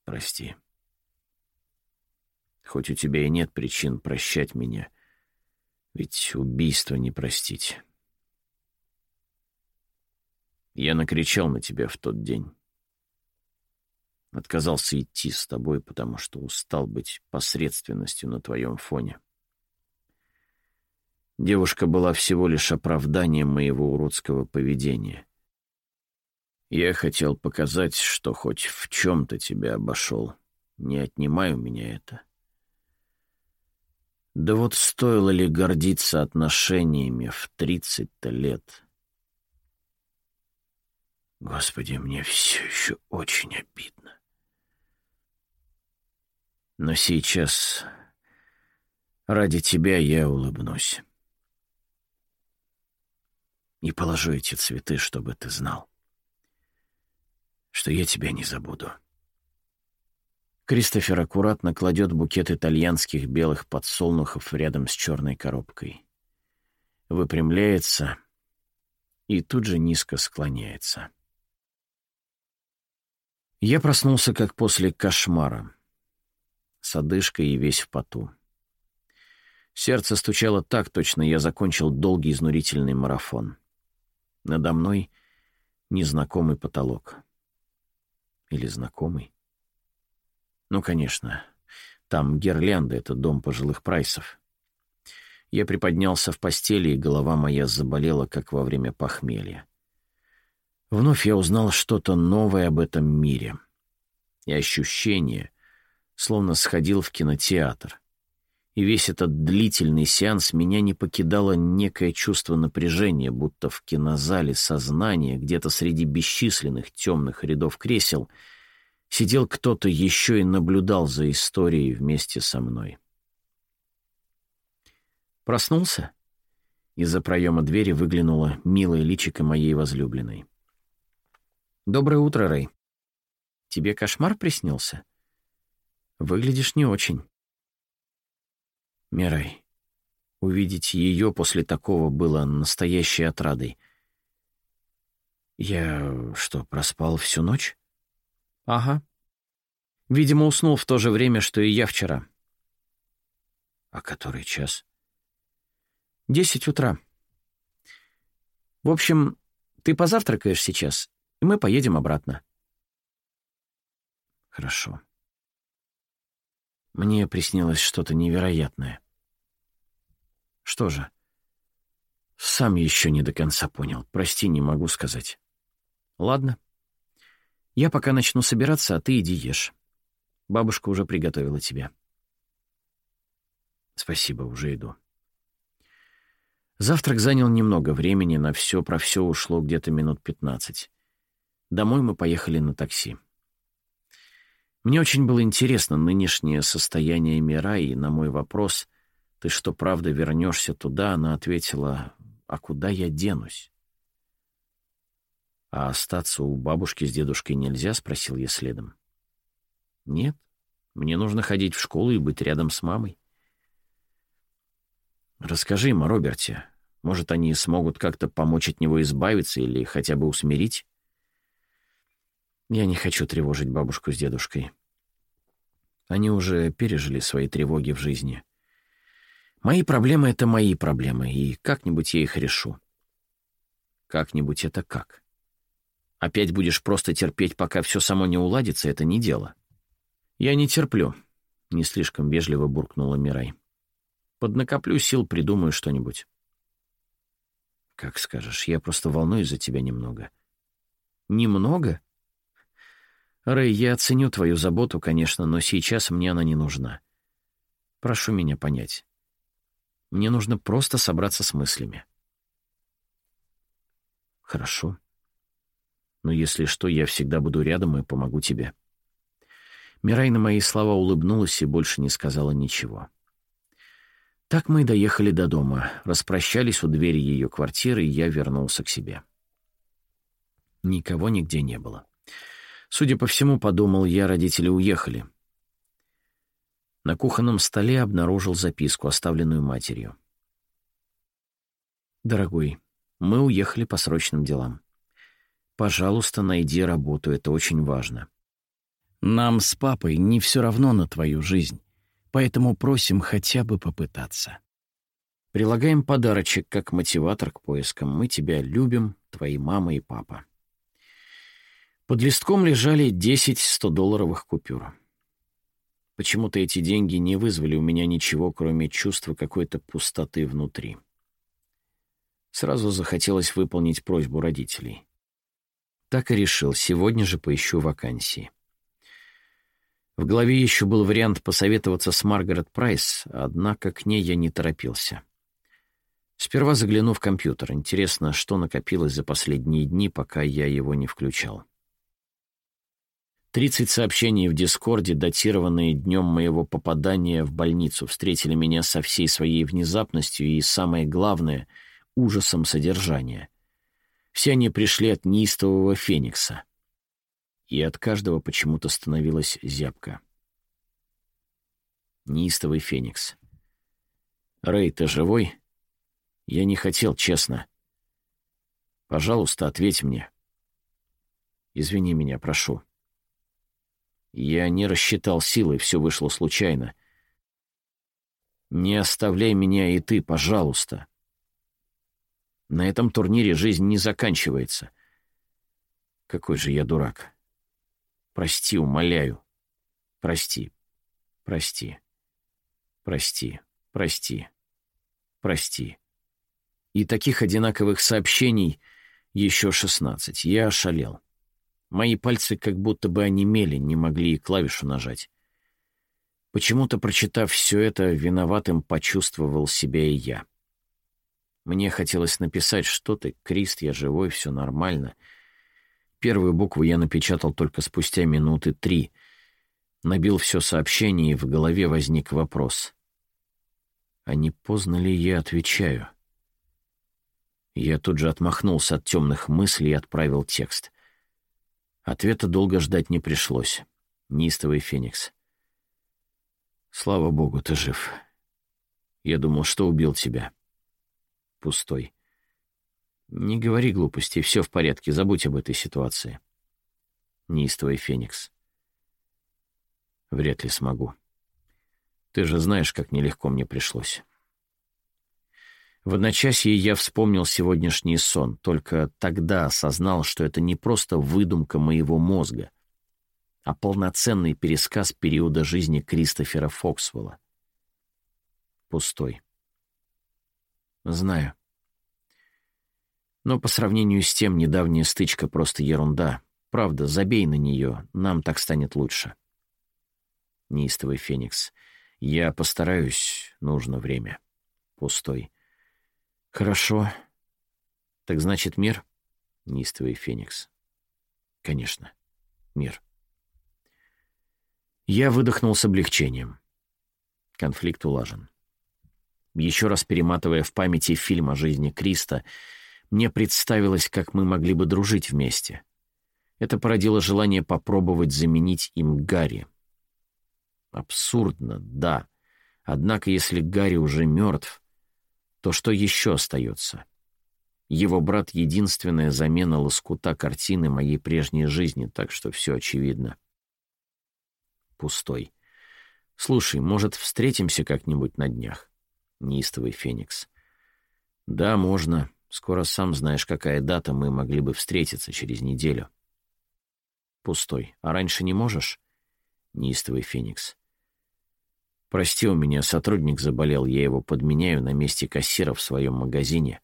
Прости. Хоть у тебя и нет причин прощать меня — ведь убийство не простить. Я накричал на тебя в тот день. Отказался идти с тобой, потому что устал быть посредственностью на твоем фоне. Девушка была всего лишь оправданием моего уродского поведения. Я хотел показать, что хоть в чем-то тебя обошел. Не отнимай у меня это. Да вот стоило ли гордиться отношениями в тридцать-то лет? Господи, мне все еще очень обидно. Но сейчас ради тебя я улыбнусь. И положу эти цветы, чтобы ты знал, что я тебя не забуду. Кристофер аккуратно кладет букет итальянских белых подсолнухов рядом с черной коробкой. Выпрямляется и тут же низко склоняется. Я проснулся как после кошмара, с одышкой и весь в поту. Сердце стучало так точно, я закончил долгий изнурительный марафон. Надо мной незнакомый потолок. Или знакомый? Ну, конечно. Там Герлянда — это дом пожилых прайсов. Я приподнялся в постели, и голова моя заболела, как во время похмелья. Вновь я узнал что-то новое об этом мире. И ощущение, словно сходил в кинотеатр. И весь этот длительный сеанс меня не покидало некое чувство напряжения, будто в кинозале сознания, где-то среди бесчисленных темных рядов кресел — сидел кто-то еще и наблюдал за историей вместе со мной. Проснулся? Из-за проема двери выглянула милая личико моей возлюбленной. «Доброе утро, Рэй. Тебе кошмар приснился? Выглядишь не очень». Мирай, увидеть ее после такого было настоящей отрадой. «Я что, проспал всю ночь?» «Ага. Видимо, уснул в то же время, что и я вчера». «А который час?» «Десять утра. В общем, ты позавтракаешь сейчас, и мы поедем обратно». «Хорошо». Мне приснилось что-то невероятное. Что же? Сам еще не до конца понял. Прости, не могу сказать. Ладно. Я пока начну собираться, а ты иди ешь. Бабушка уже приготовила тебе. Спасибо, уже иду. Завтрак занял немного времени, на все про все ушло где-то минут пятнадцать. Домой мы поехали на такси. Мне очень было интересно нынешнее состояние мира, и на мой вопрос «Ты что, правда вернешься туда?» она ответила «А куда я денусь?» «А остаться у бабушки с дедушкой нельзя?» — спросил я следом. «Нет, мне нужно ходить в школу и быть рядом с мамой». «Расскажи им о Роберте. Может, они смогут как-то помочь от него избавиться или хотя бы усмирить?» «Я не хочу тревожить бабушку с дедушкой. Они уже пережили свои тревоги в жизни. Мои проблемы — это мои проблемы, и как-нибудь я их решу». «Как-нибудь это как?» Опять будешь просто терпеть, пока все само не уладится, это не дело. Я не терплю, — не слишком вежливо буркнула Мирай. Поднакоплю сил, придумаю что-нибудь. Как скажешь, я просто волнуюсь за тебя немного. Немного? Рэй, я оценю твою заботу, конечно, но сейчас мне она не нужна. Прошу меня понять. Мне нужно просто собраться с мыслями. Хорошо. Но если что, я всегда буду рядом и помогу тебе». Мирай на мои слова улыбнулась и больше не сказала ничего. Так мы и доехали до дома, распрощались у двери ее квартиры, и я вернулся к себе. Никого нигде не было. Судя по всему, подумал я, родители уехали. На кухонном столе обнаружил записку, оставленную матерью. «Дорогой, мы уехали по срочным делам. Пожалуйста, найди работу, это очень важно. Нам с папой не все равно на твою жизнь, поэтому просим хотя бы попытаться. Прилагаем подарочек как мотиватор к поискам. Мы тебя любим, твои мама и папа. Под листком лежали 10 100-долларовых купюр. Почему-то эти деньги не вызвали у меня ничего, кроме чувства какой-то пустоты внутри. Сразу захотелось выполнить просьбу родителей. Так и решил, сегодня же поищу вакансии. В голове еще был вариант посоветоваться с Маргарет Прайс, однако к ней я не торопился. Сперва загляну в компьютер. Интересно, что накопилось за последние дни, пока я его не включал. Тридцать сообщений в Дискорде, датированные днем моего попадания в больницу, встретили меня со всей своей внезапностью и, самое главное, ужасом содержания. Все они пришли от неистового Феникса. И от каждого почему-то становилась зябка. Неистовый Феникс. «Рэй, ты живой?» «Я не хотел, честно. Пожалуйста, ответь мне. Извини меня, прошу». Я не рассчитал силы, все вышло случайно. Не оставляй меня и ты, пожалуйста. На этом турнире жизнь не заканчивается. Какой же я дурак. Прости, умоляю. Прости. Прости. Прости. Прости. Прости. И таких одинаковых сообщений еще шестнадцать. Я ошалел. Мои пальцы как будто бы онемели, не могли и клавишу нажать. Почему-то, прочитав все это, виноватым почувствовал себя и я. Мне хотелось написать, что ты, Крист, я живой, все нормально. Первую букву я напечатал только спустя минуты три. Набил все сообщение, и в голове возник вопрос. А не поздно ли я отвечаю? Я тут же отмахнулся от темных мыслей и отправил текст. Ответа долго ждать не пришлось. Нистовый Феникс. «Слава богу, ты жив. Я думал, что убил тебя». Пустой. «Не говори глупостей, все в порядке, забудь об этой ситуации». Неистовый Феникс. «Вряд ли смогу. Ты же знаешь, как нелегко мне пришлось». В одночасье я вспомнил сегодняшний сон, только тогда осознал, что это не просто выдумка моего мозга, а полноценный пересказ периода жизни Кристофера Фоксвелла. Пустой. Знаю. Но по сравнению с тем, недавняя стычка просто ерунда. Правда, забей на нее, нам так станет лучше. Неистовый Феникс. Я постараюсь, нужно время. Пустой. Хорошо. Так значит, мир? Нистовый Феникс. Конечно, мир. Я выдохнул с облегчением. Конфликт улажен. Еще раз перематывая в памяти фильм о жизни Криста, мне представилось, как мы могли бы дружить вместе. Это породило желание попробовать заменить им Гарри. Абсурдно, да. Однако, если Гарри уже мертв, то что еще остается? Его брат — единственная замена лоскута картины моей прежней жизни, так что все очевидно. Пустой. Слушай, может, встретимся как-нибудь на днях? Неистовый Феникс. Да, можно. Скоро сам знаешь, какая дата мы могли бы встретиться через неделю. Пустой. А раньше не можешь? Неистовый Феникс. Прости, у меня сотрудник заболел, я его подменяю на месте кассира в своем магазине.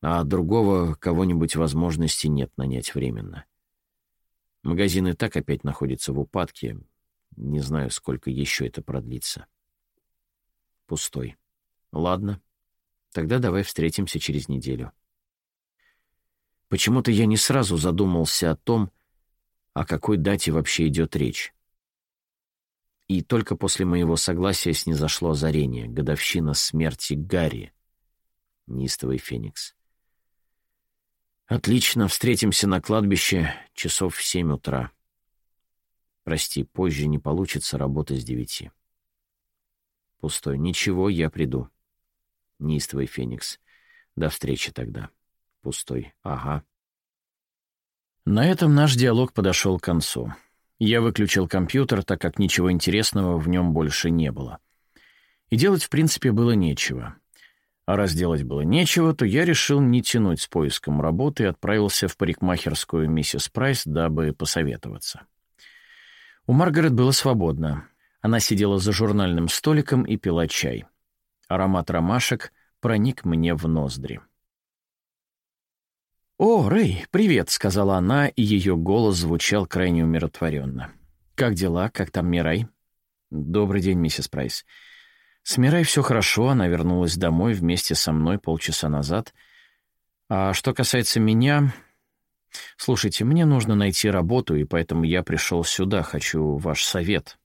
А другого кого-нибудь возможности нет нанять временно. Магазин и так опять находится в упадке. Не знаю, сколько еще это продлится. Пустой. Ладно. Тогда давай встретимся через неделю. Почему-то я не сразу задумался о том, о какой дате вообще идет речь. И только после моего согласия снизошло озарение, годовщина смерти Гарри. Нистовый Феникс. Отлично, встретимся на кладбище часов в семь утра. Прости, позже не получится работа с девяти. Пустой. Ничего, я приду. Нистовый Феникс. До встречи тогда. Пустой. Ага. На этом наш диалог подошел к концу. Я выключил компьютер, так как ничего интересного в нем больше не было. И делать, в принципе, было нечего. А раз делать было нечего, то я решил не тянуть с поиском работы и отправился в парикмахерскую миссис Прайс, дабы посоветоваться. У Маргарет было свободно. Она сидела за журнальным столиком и пила чай. Аромат ромашек проник мне в ноздри. «О, Рэй, привет», — сказала она, и ее голос звучал крайне умиротворенно. «Как дела? Как там Мирай?» «Добрый день, миссис Прайс». С Мирай все хорошо, она вернулась домой вместе со мной полчаса назад. А что касается меня... Слушайте, мне нужно найти работу, и поэтому я пришел сюда, хочу ваш совет.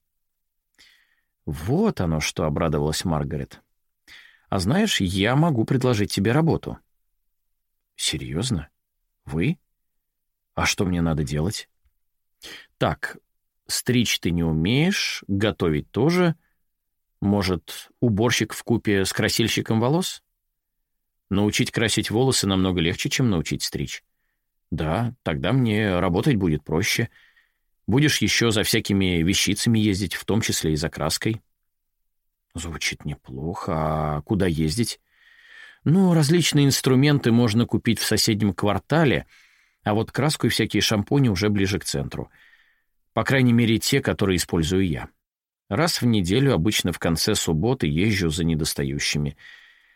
Вот оно что, обрадовалась Маргарет. А знаешь, я могу предложить тебе работу. Серьезно? Вы? А что мне надо делать? Так, стричь ты не умеешь, готовить тоже — может, уборщик в купе с красильщиком волос? Научить красить волосы намного легче, чем научить стричь. Да, тогда мне работать будет проще. Будешь еще за всякими вещицами ездить, в том числе и за краской. Звучит неплохо. А куда ездить? Ну, различные инструменты можно купить в соседнем квартале, а вот краску и всякие шампуни уже ближе к центру. По крайней мере, те, которые использую я. Раз в неделю, обычно в конце субботы, езжу за недостающими.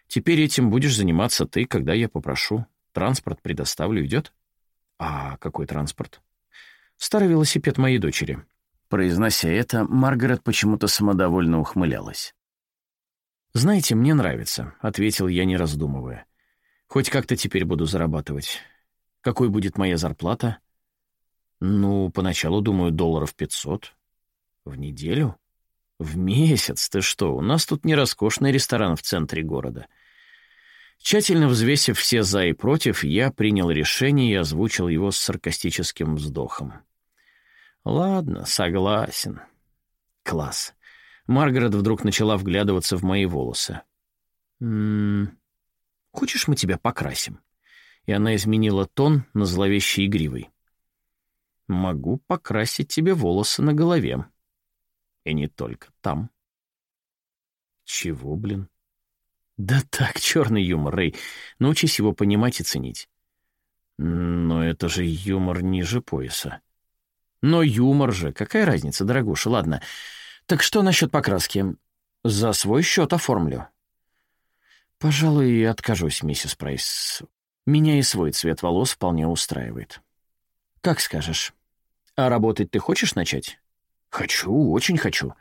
Теперь этим будешь заниматься ты, когда я попрошу. Транспорт предоставлю, идет? А какой транспорт? Старый велосипед моей дочери. Произнося это, Маргарет почему-то самодовольно ухмылялась. «Знаете, мне нравится», — ответил я, не раздумывая. «Хоть как-то теперь буду зарабатывать. Какой будет моя зарплата?» «Ну, поначалу, думаю, долларов пятьсот. В неделю?» «В месяц? Ты что? У нас тут не роскошный ресторан в центре города». Тщательно взвесив все «за» и «против», я принял решение и озвучил его с саркастическим вздохом. «Ладно, согласен». «Класс». Маргарет вдруг начала вглядываться в мои волосы. «М -м, «Хочешь, мы тебя покрасим?» И она изменила тон на зловещий игривый. «Могу покрасить тебе волосы на голове», и не только там. Чего, блин? Да так, черный юмор, Рэй. Научись его понимать и ценить. Но это же юмор ниже пояса. Но юмор же, какая разница, дорогуша, ладно. Так что насчет покраски? За свой счет оформлю. Пожалуй, откажусь, миссис Прайс. Меня и свой цвет волос вполне устраивает. Как скажешь. А работать ты хочешь начать? «Хочу, очень хочу».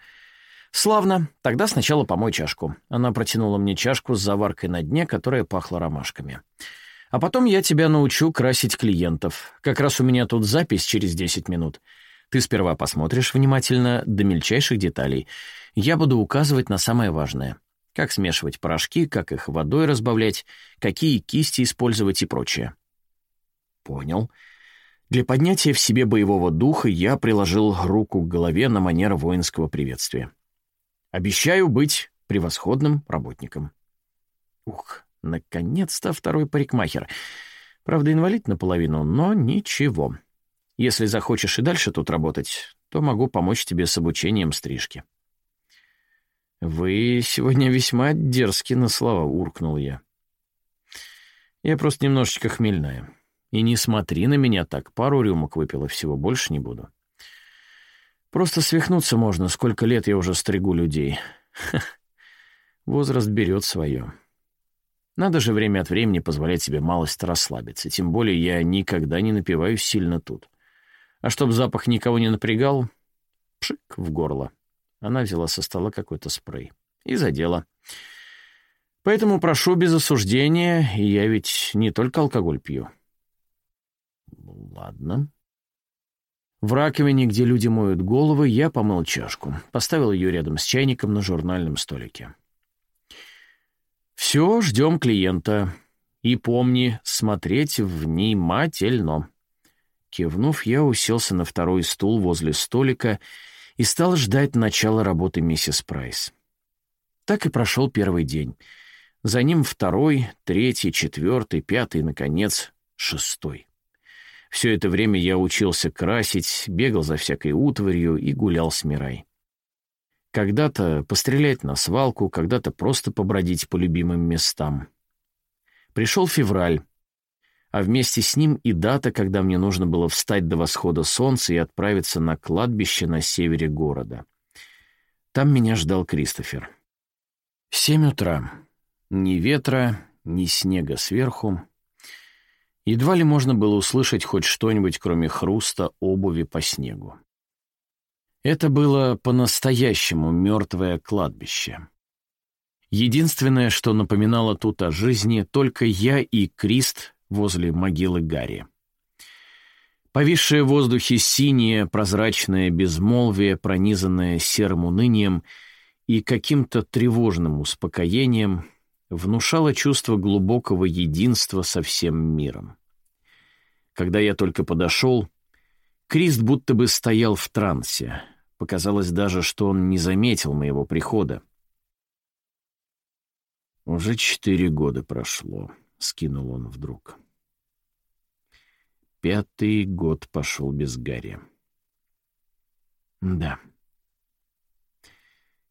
«Славно. Тогда сначала помой чашку». Она протянула мне чашку с заваркой на дне, которая пахла ромашками. «А потом я тебя научу красить клиентов. Как раз у меня тут запись через 10 минут. Ты сперва посмотришь внимательно до мельчайших деталей. Я буду указывать на самое важное. Как смешивать порошки, как их водой разбавлять, какие кисти использовать и прочее». «Понял». Для поднятия в себе боевого духа я приложил руку к голове на манер воинского приветствия. Обещаю быть превосходным работником. Ух, наконец-то второй парикмахер. Правда, инвалид наполовину, но ничего. Если захочешь и дальше тут работать, то могу помочь тебе с обучением стрижки. «Вы сегодня весьма дерзки на слова», — уркнул я. «Я просто немножечко хмельная». И не смотри на меня так, пару рюмок выпила всего, больше не буду. Просто свихнуться можно, сколько лет я уже стригу людей. Возраст берет свое. Надо же время от времени позволять себе малость расслабиться, тем более я никогда не напиваюсь сильно тут. А чтоб запах никого не напрягал, пшик в горло. Она взяла со стола какой-то спрей. И задела. Поэтому прошу без осуждения, я ведь не только алкоголь пью. Ладно. В раковине, где люди моют головы, я помыл чашку, поставил ее рядом с чайником на журнальном столике. Все, ждем клиента. И помни, смотреть внимательно. Кивнув, я уселся на второй стул возле столика и стал ждать начала работы миссис Прайс. Так и прошел первый день. За ним второй, третий, четвертый, пятый, наконец, шестой. Все это время я учился красить, бегал за всякой утварью и гулял с Мирой. Когда-то пострелять на свалку, когда-то просто побродить по любимым местам. Пришел февраль, а вместе с ним и дата, когда мне нужно было встать до восхода солнца и отправиться на кладбище на севере города. Там меня ждал Кристофер. Семь утра. Ни ветра, ни снега сверху. Едва ли можно было услышать хоть что-нибудь, кроме хруста обуви по снегу. Это было по-настоящему мертвое кладбище. Единственное, что напоминало тут о жизни, только я и Крист возле могилы Гарри. Повисшее в воздухе синее, прозрачное безмолвие, пронизанное серым унынием и каким-то тревожным успокоением, внушало чувство глубокого единства со всем миром. Когда я только подошел, Крист будто бы стоял в трансе. Показалось даже, что он не заметил моего прихода. «Уже четыре года прошло», — скинул он вдруг. Пятый год пошел без Гарри. Да.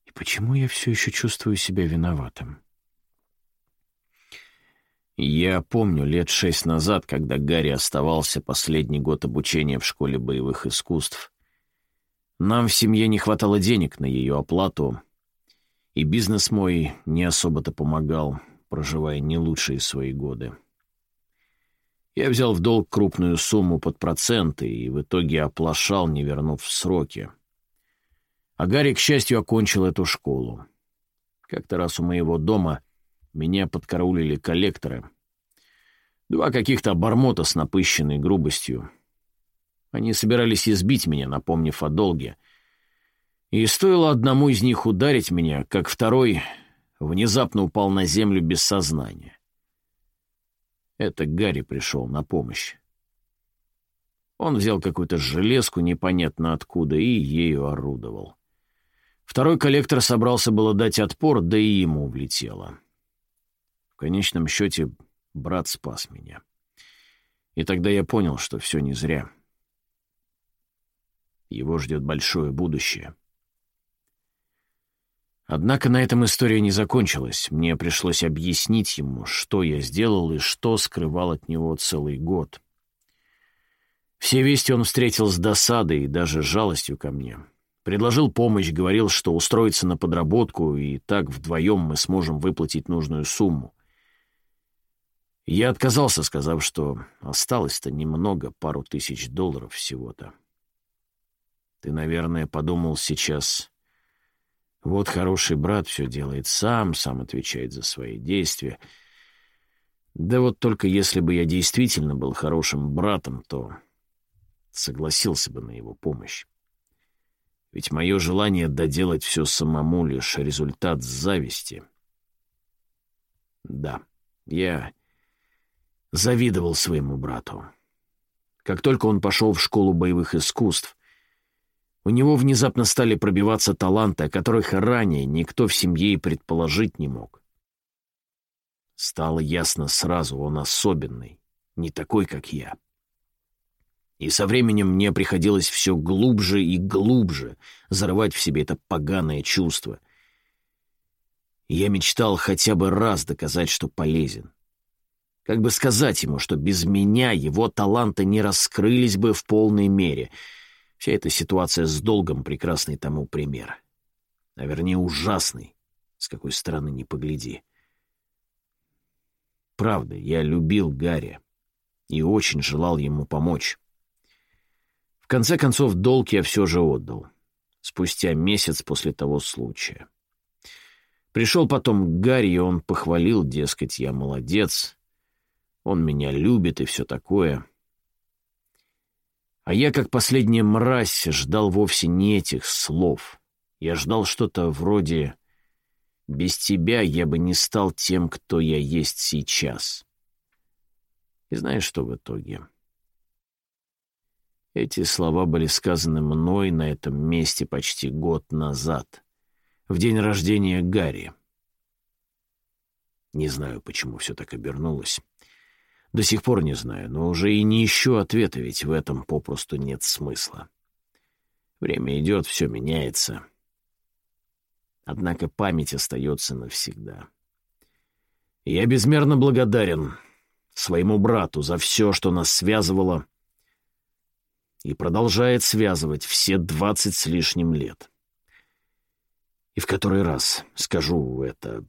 И почему я все еще чувствую себя виноватым? Я помню лет шесть назад, когда Гарри оставался последний год обучения в школе боевых искусств. Нам в семье не хватало денег на ее оплату, и бизнес мой не особо-то помогал, проживая не лучшие свои годы. Я взял в долг крупную сумму под проценты и в итоге оплошал, не вернув сроки. А Гарри, к счастью, окончил эту школу. Как-то раз у моего дома меня подкараулили коллекторы. Два каких-то обормота с напыщенной грубостью. Они собирались избить меня, напомнив о долге. И стоило одному из них ударить меня, как второй внезапно упал на землю без сознания. Это Гарри пришел на помощь. Он взял какую-то железку непонятно откуда и ею орудовал. Второй коллектор собрался было дать отпор, да и ему влетело. Конечном счете брат спас меня. И тогда я понял, что все не зря. Его ждет большое будущее. Однако на этом история не закончилась. Мне пришлось объяснить ему, что я сделал и что скрывал от него целый год. Все вести он встретил с досадой и даже жалостью ко мне. Предложил помощь, говорил, что устроится на подработку, и так вдвоем мы сможем выплатить нужную сумму. Я отказался, сказав, что осталось-то немного, пару тысяч долларов всего-то. Ты, наверное, подумал сейчас, вот хороший брат все делает сам, сам отвечает за свои действия. Да вот только если бы я действительно был хорошим братом, то согласился бы на его помощь. Ведь мое желание доделать все самому лишь результат зависти. Да, я завидовал своему брату. Как только он пошел в школу боевых искусств, у него внезапно стали пробиваться таланты, о которых ранее никто в семье и предположить не мог. Стало ясно сразу, он особенный, не такой, как я. И со временем мне приходилось все глубже и глубже зарывать в себе это поганое чувство. я мечтал хотя бы раз доказать, что полезен. Как бы сказать ему, что без меня его таланты не раскрылись бы в полной мере — Вся эта ситуация с долгом — прекрасный тому пример. Вернее, ужасный, с какой стороны не погляди. Правда, я любил Гарри и очень желал ему помочь. В конце концов, долг я все же отдал, спустя месяц после того случая. Пришел потом к Гарри, и он похвалил, дескать, я молодец, он меня любит и все такое — а я, как последняя мразь, ждал вовсе не этих слов. Я ждал что-то вроде «Без тебя я бы не стал тем, кто я есть сейчас». И знаешь, что в итоге? Эти слова были сказаны мной на этом месте почти год назад, в день рождения Гарри. Не знаю, почему все так обернулось. До сих пор не знаю, но уже и не ищу ответа, ведь в этом попросту нет смысла. Время идет, все меняется. Однако память остается навсегда. Я безмерно благодарен своему брату за все, что нас связывало и продолжает связывать все двадцать с лишним лет. И в который раз скажу это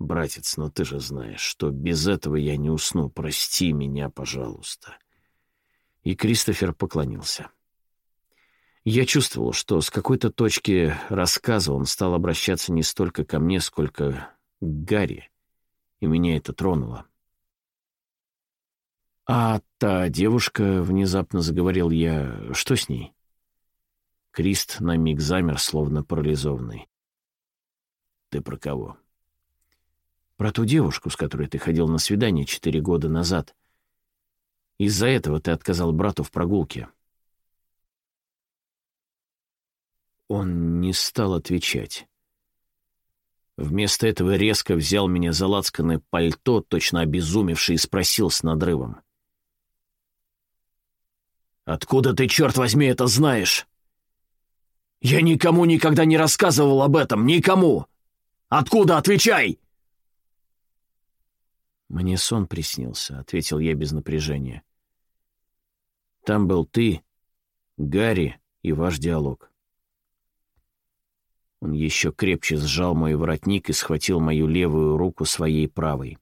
«Братец, но ты же знаешь, что без этого я не усну. Прости меня, пожалуйста». И Кристофер поклонился. Я чувствовал, что с какой-то точки рассказа он стал обращаться не столько ко мне, сколько к Гарри, и меня это тронуло. «А та девушка, — внезапно заговорил я, — что с ней?» Крист на миг замер, словно парализованный. «Ты про кого?» «Про ту девушку, с которой ты ходил на свидание четыре года назад. Из-за этого ты отказал брату в прогулке». Он не стал отвечать. Вместо этого резко взял меня за лацканное пальто, точно обезумевший, и спросил с надрывом. «Откуда ты, черт возьми, это знаешь?» «Я никому никогда не рассказывал об этом, никому! Откуда? Отвечай!» «Мне сон приснился», — ответил я без напряжения. «Там был ты, Гарри и ваш диалог». Он еще крепче сжал мой воротник и схватил мою левую руку своей правой.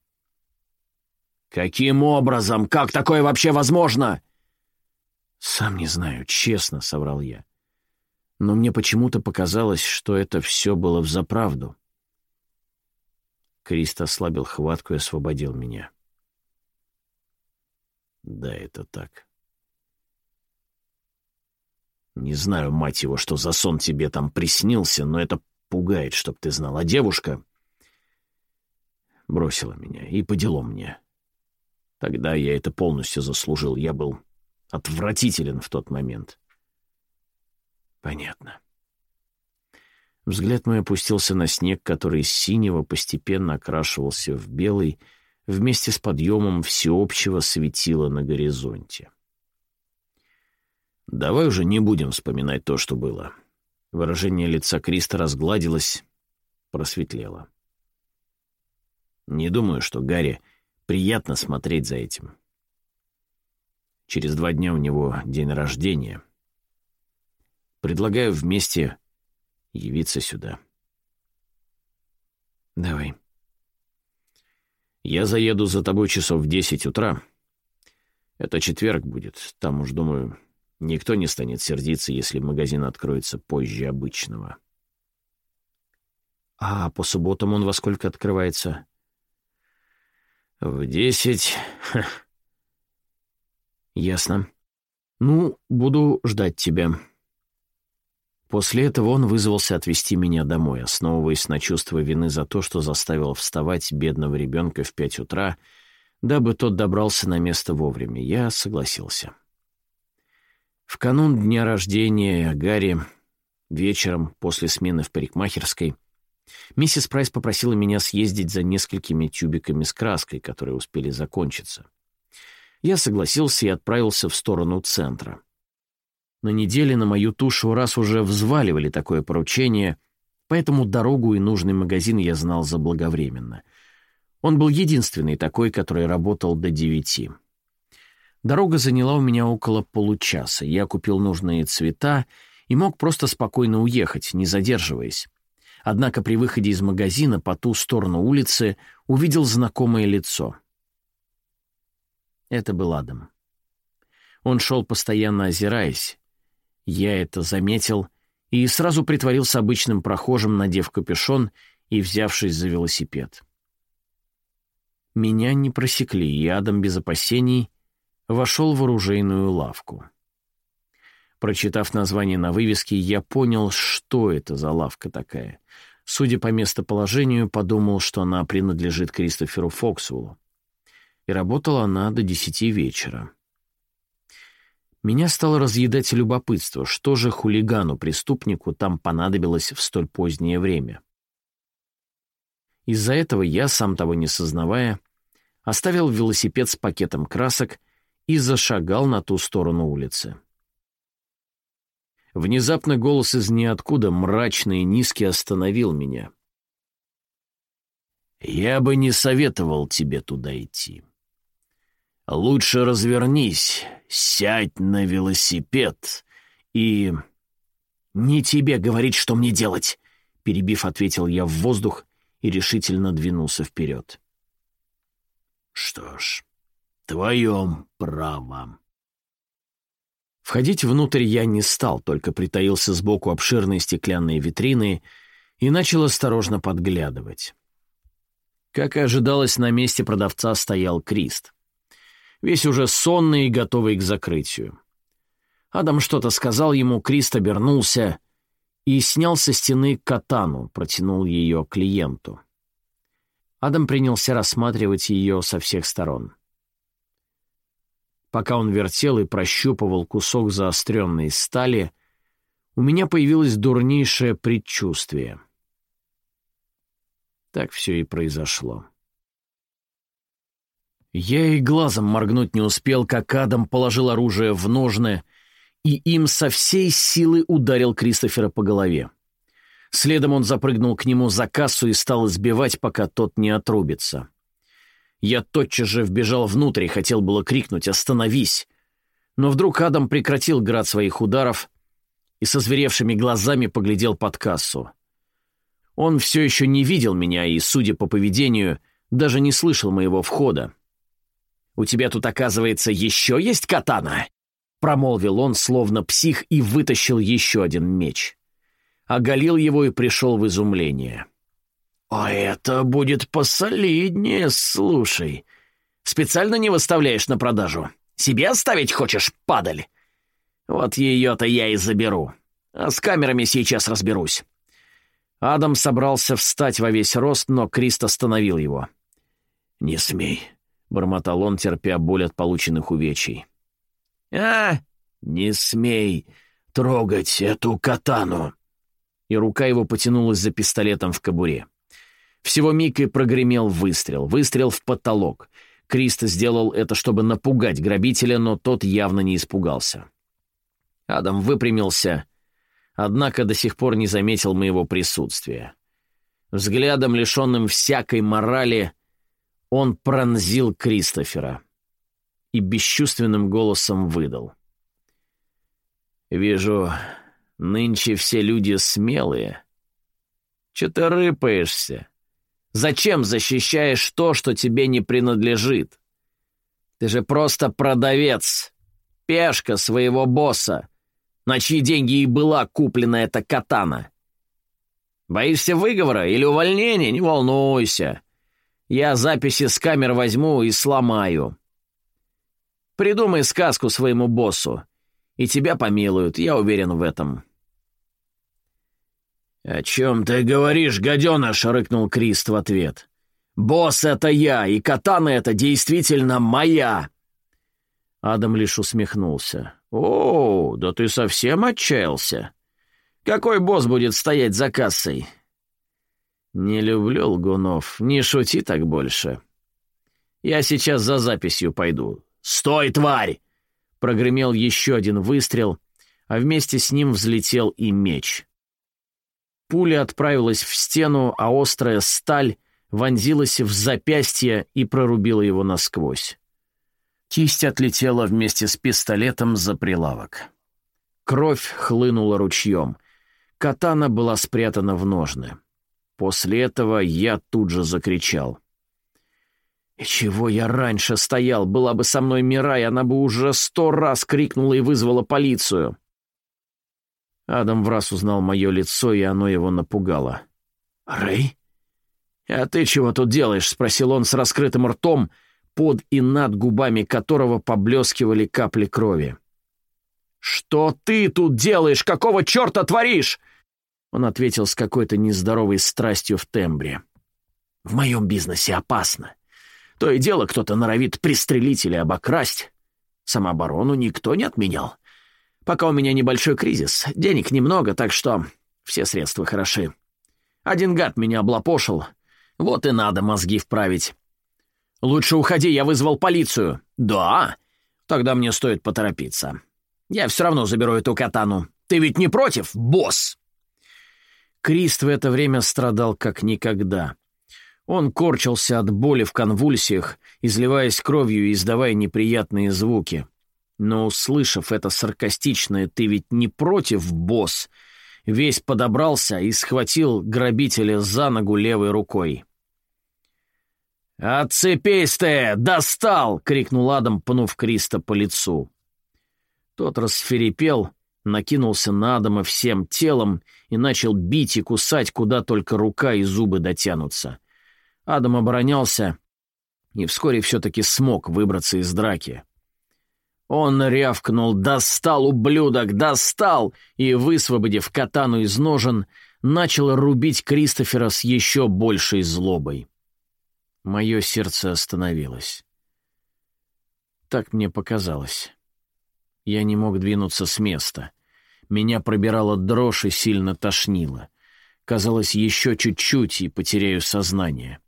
«Каким образом? Как такое вообще возможно?» «Сам не знаю, честно», — соврал я но мне почему-то показалось, что это все было взаправду. Крист ослабил хватку и освободил меня. Да, это так. Не знаю, мать его, что за сон тебе там приснился, но это пугает, чтоб ты знал. А девушка бросила меня, и по мне. Тогда я это полностью заслужил. Я был отвратителен в тот момент. Понятно. Взгляд мой опустился на снег, который из синего постепенно окрашивался в белый, вместе с подъемом всеобщего светила на горизонте. «Давай уже не будем вспоминать то, что было». Выражение лица Криста разгладилось, просветлело. «Не думаю, что Гарри приятно смотреть за этим. Через два дня у него день рождения». Предлагаю вместе явиться сюда. Давай. Я заеду за тобой часов в десять утра. Это четверг будет. Там уж, думаю, никто не станет сердиться, если магазин откроется позже обычного. А по субботам он во сколько открывается? В десять. Ясно. Ну, буду ждать тебя. После этого он вызвался отвезти меня домой, основываясь на чувство вины за то, что заставил вставать бедного ребенка в пять утра, дабы тот добрался на место вовремя. Я согласился. В канун дня рождения Гарри, вечером, после смены в парикмахерской, миссис Прайс попросила меня съездить за несколькими тюбиками с краской, которые успели закончиться. Я согласился и отправился в сторону центра. На неделе на мою тушу раз уже взваливали такое поручение, поэтому дорогу и нужный магазин я знал заблаговременно. Он был единственный такой, который работал до девяти. Дорога заняла у меня около получаса. Я купил нужные цвета и мог просто спокойно уехать, не задерживаясь. Однако при выходе из магазина по ту сторону улицы увидел знакомое лицо. Это был Адам. Он шел постоянно озираясь, я это заметил и сразу притворился обычным прохожим, надев капюшон и взявшись за велосипед. Меня не просекли, и Адам без опасений вошел в оружейную лавку. Прочитав название на вывеске, я понял, что это за лавка такая. Судя по местоположению, подумал, что она принадлежит Кристоферу Фоксвеллу. И работала она до десяти вечера. Меня стало разъедать любопытство, что же хулигану-преступнику там понадобилось в столь позднее время. Из-за этого я, сам того не сознавая, оставил велосипед с пакетом красок и зашагал на ту сторону улицы. Внезапно голос из ниоткуда, мрачный и низкий, остановил меня. «Я бы не советовал тебе туда идти. Лучше развернись, сядь на велосипед и... «Не тебе говорить, что мне делать!» Перебив, ответил я в воздух и решительно двинулся вперед. «Что ж, твоем правом». Входить внутрь я не стал, только притаился сбоку обширной стеклянной витрины и начал осторожно подглядывать. Как и ожидалось, на месте продавца стоял Крист. Весь уже сонный и готовый к закрытию. Адам что-то сказал ему, Крист обернулся и снял со стены катану, протянул ее клиенту. Адам принялся рассматривать ее со всех сторон. Пока он вертел и прощупывал кусок заостренной стали, у меня появилось дурнейшее предчувствие. Так все и произошло. Я и глазом моргнуть не успел, как Адам положил оружие в ножны и им со всей силы ударил Кристофера по голове. Следом он запрыгнул к нему за кассу и стал избивать, пока тот не отрубится. Я тотчас же вбежал внутрь и хотел было крикнуть «Остановись!». Но вдруг Адам прекратил град своих ударов и со зверевшими глазами поглядел под кассу. Он все еще не видел меня и, судя по поведению, даже не слышал моего входа. «У тебя тут, оказывается, еще есть катана?» Промолвил он, словно псих, и вытащил еще один меч. Оголил его и пришел в изумление. «А это будет посолиднее, слушай. Специально не выставляешь на продажу? Себе оставить хочешь, падаль? Вот ее-то я и заберу. А с камерами сейчас разберусь». Адам собрался встать во весь рост, но Крист остановил его. «Не смей», — бормотал он, терпя боль от полученных увечий. «А, не смей трогать эту катану!» И рука его потянулась за пистолетом в кобуре. Всего миг и прогремел выстрел. Выстрел в потолок. Крист сделал это, чтобы напугать грабителя, но тот явно не испугался. Адам выпрямился, однако до сих пор не заметил моего присутствия. Взглядом, лишенным всякой морали, он пронзил Кристофера и бесчувственным голосом выдал. «Вижу, нынче все люди смелые. Че ты рыпаешься? Зачем защищаешь то, что тебе не принадлежит? Ты же просто продавец, пешка своего босса, на чьи деньги и была куплена эта катана. Боишься выговора или увольнения? Не волнуйся. Я записи с камер возьму и сломаю. Придумай сказку своему боссу, и тебя помилуют, я уверен в этом». «О чем ты говоришь, гаденыш?» — рыкнул Крист в ответ. «Босс — это я, и катана — это действительно моя!» Адам лишь усмехнулся. «О, да ты совсем отчаялся? Какой босс будет стоять за кассой?» «Не люблю лгунов, не шути так больше. Я сейчас за записью пойду. «Стой, тварь!» Прогремел еще один выстрел, а вместе с ним взлетел и меч. Пуля отправилась в стену, а острая сталь вонзилась в запястье и прорубила его насквозь. Кисть отлетела вместе с пистолетом за прилавок. Кровь хлынула ручьем. Катана была спрятана в ножны. После этого я тут же закричал. И чего я раньше стоял? Была бы со мной Мирай, она бы уже сто раз крикнула и вызвала полицию. Адам в раз узнал мое лицо, и оно его напугало. «Рэй? А ты чего тут делаешь?» — спросил он с раскрытым ртом, под и над губами которого поблескивали капли крови. «Что ты тут делаешь? Какого черта творишь?» Он ответил с какой-то нездоровой страстью в тембре. «В моем бизнесе опасно. То и дело кто-то норовит пристрелить или обокрасть. Самооборону никто не отменял. Пока у меня небольшой кризис, денег немного, так что все средства хороши. Один гад меня облапошил, вот и надо мозги вправить. «Лучше уходи, я вызвал полицию». «Да? Тогда мне стоит поторопиться. Я все равно заберу эту катану. Ты ведь не против, босс?» Крист в это время страдал как никогда. Он корчился от боли в конвульсиях, изливаясь кровью и издавая неприятные звуки. Но, услышав это саркастичное «ты ведь не против, босс»,
весь подобрался и схватил грабителя за ногу левой рукой. «Отцепись ты! Достал!» — крикнул Адам, пнув Криста по лицу. Тот расферепел, накинулся на Адама всем телом и начал бить и кусать, куда только рука и зубы дотянутся. Адам оборонялся и вскоре все-таки смог выбраться из драки. Он рявкнул «Достал, ублюдок, достал!» и, высвободив катану из ножен, начал рубить Кристофера с еще большей злобой. Мое сердце остановилось. Так мне показалось. Я не мог двинуться с места. Меня пробирала дрожь и сильно тошнило. Казалось, еще чуть-чуть и потеряю сознание.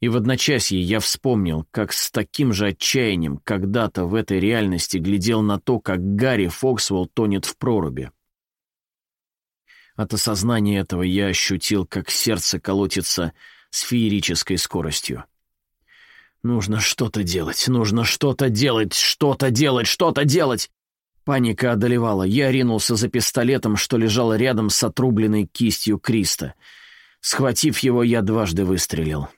И в одночасье я вспомнил, как с таким же отчаянием когда-то в этой реальности глядел на то, как Гарри Фоксвелл тонет в проруби. От осознания этого я ощутил, как сердце колотится с феерической скоростью. Нужно что-то делать, нужно что-то делать, что-то делать, что-то делать. Паника одолевала. Я ринулся за пистолетом, что лежал рядом с отрубленной кистью Криста. Схватив его, я дважды выстрелил.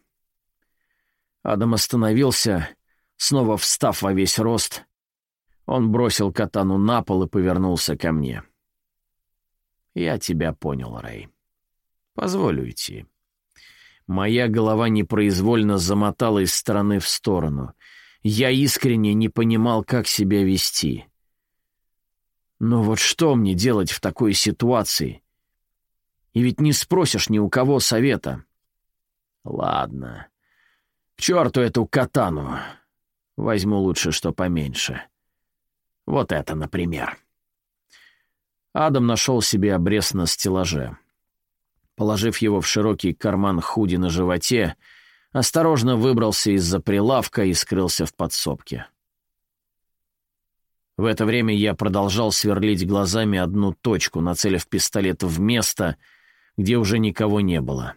Адам остановился, снова встав во весь рост. Он бросил катану на пол и повернулся ко мне. «Я тебя понял, Рэй. Позволю идти». Моя голова непроизвольно замотала из стороны в сторону. Я искренне не понимал, как себя вести. Но вот что мне делать в такой ситуации? И ведь не спросишь ни у кого совета. Ладно. К черту эту катану. Возьму лучше что поменьше. Вот это, например. Адам нашел себе обрез на стеллаже. Положив его в широкий карман худи на животе, осторожно выбрался из-за прилавка и скрылся в подсобке. В это время я продолжал сверлить глазами одну точку, нацелив пистолет в место, где уже никого не было.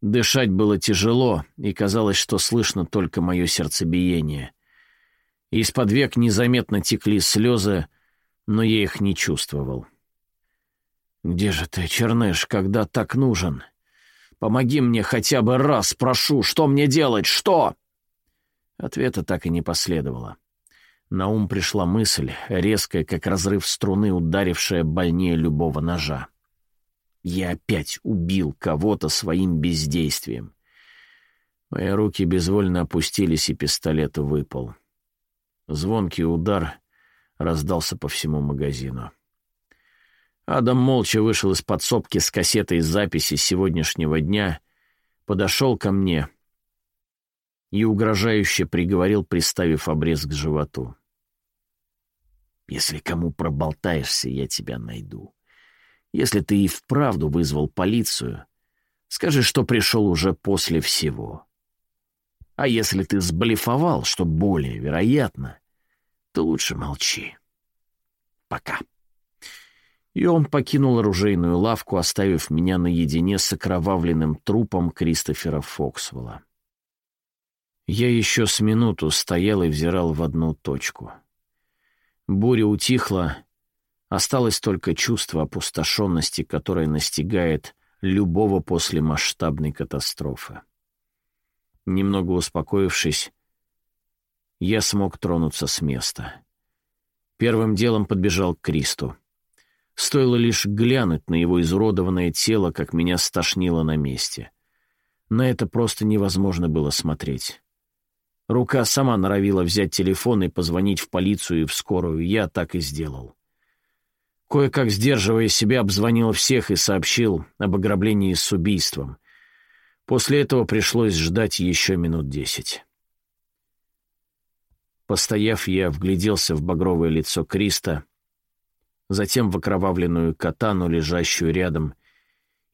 Дышать было тяжело, и казалось, что слышно только мое сердцебиение. Из-под век незаметно текли слезы, но я их не чувствовал. — «Где же ты, Черныш, когда так нужен? Помоги мне хотя бы раз, прошу, что мне делать, что?» Ответа так и не последовало. На ум пришла мысль, резкая, как разрыв струны, ударившая больнее любого ножа. Я опять убил кого-то своим бездействием. Мои руки безвольно опустились, и пистолет выпал. Звонкий удар раздался по всему магазину. Адам молча вышел из подсобки с кассетой записи сегодняшнего дня, подошел ко мне и угрожающе приговорил, приставив обрез к животу. «Если кому проболтаешься, я тебя найду. Если ты и вправду вызвал полицию, скажи, что пришел уже после всего. А если ты сблефовал, что более вероятно, то лучше молчи. Пока» и он покинул оружейную лавку, оставив меня наедине с окровавленным трупом Кристофера Фоксвелла. Я еще с минуту стоял и взирал в одну точку. Буря утихла, осталось только чувство опустошенности, которое настигает любого после масштабной катастрофы. Немного успокоившись, я смог тронуться с места. Первым делом подбежал к Кристу. Стоило лишь глянуть на его изуродованное тело, как меня стошнило на месте. На это просто невозможно было смотреть. Рука сама норовила взять телефон и позвонить в полицию и в скорую. Я так и сделал. Кое-как, сдерживая себя, обзвонил всех и сообщил об ограблении с убийством. После этого пришлось ждать еще минут десять. Постояв, я вгляделся в багровое лицо Криста — затем в окровавленную катану, лежащую рядом,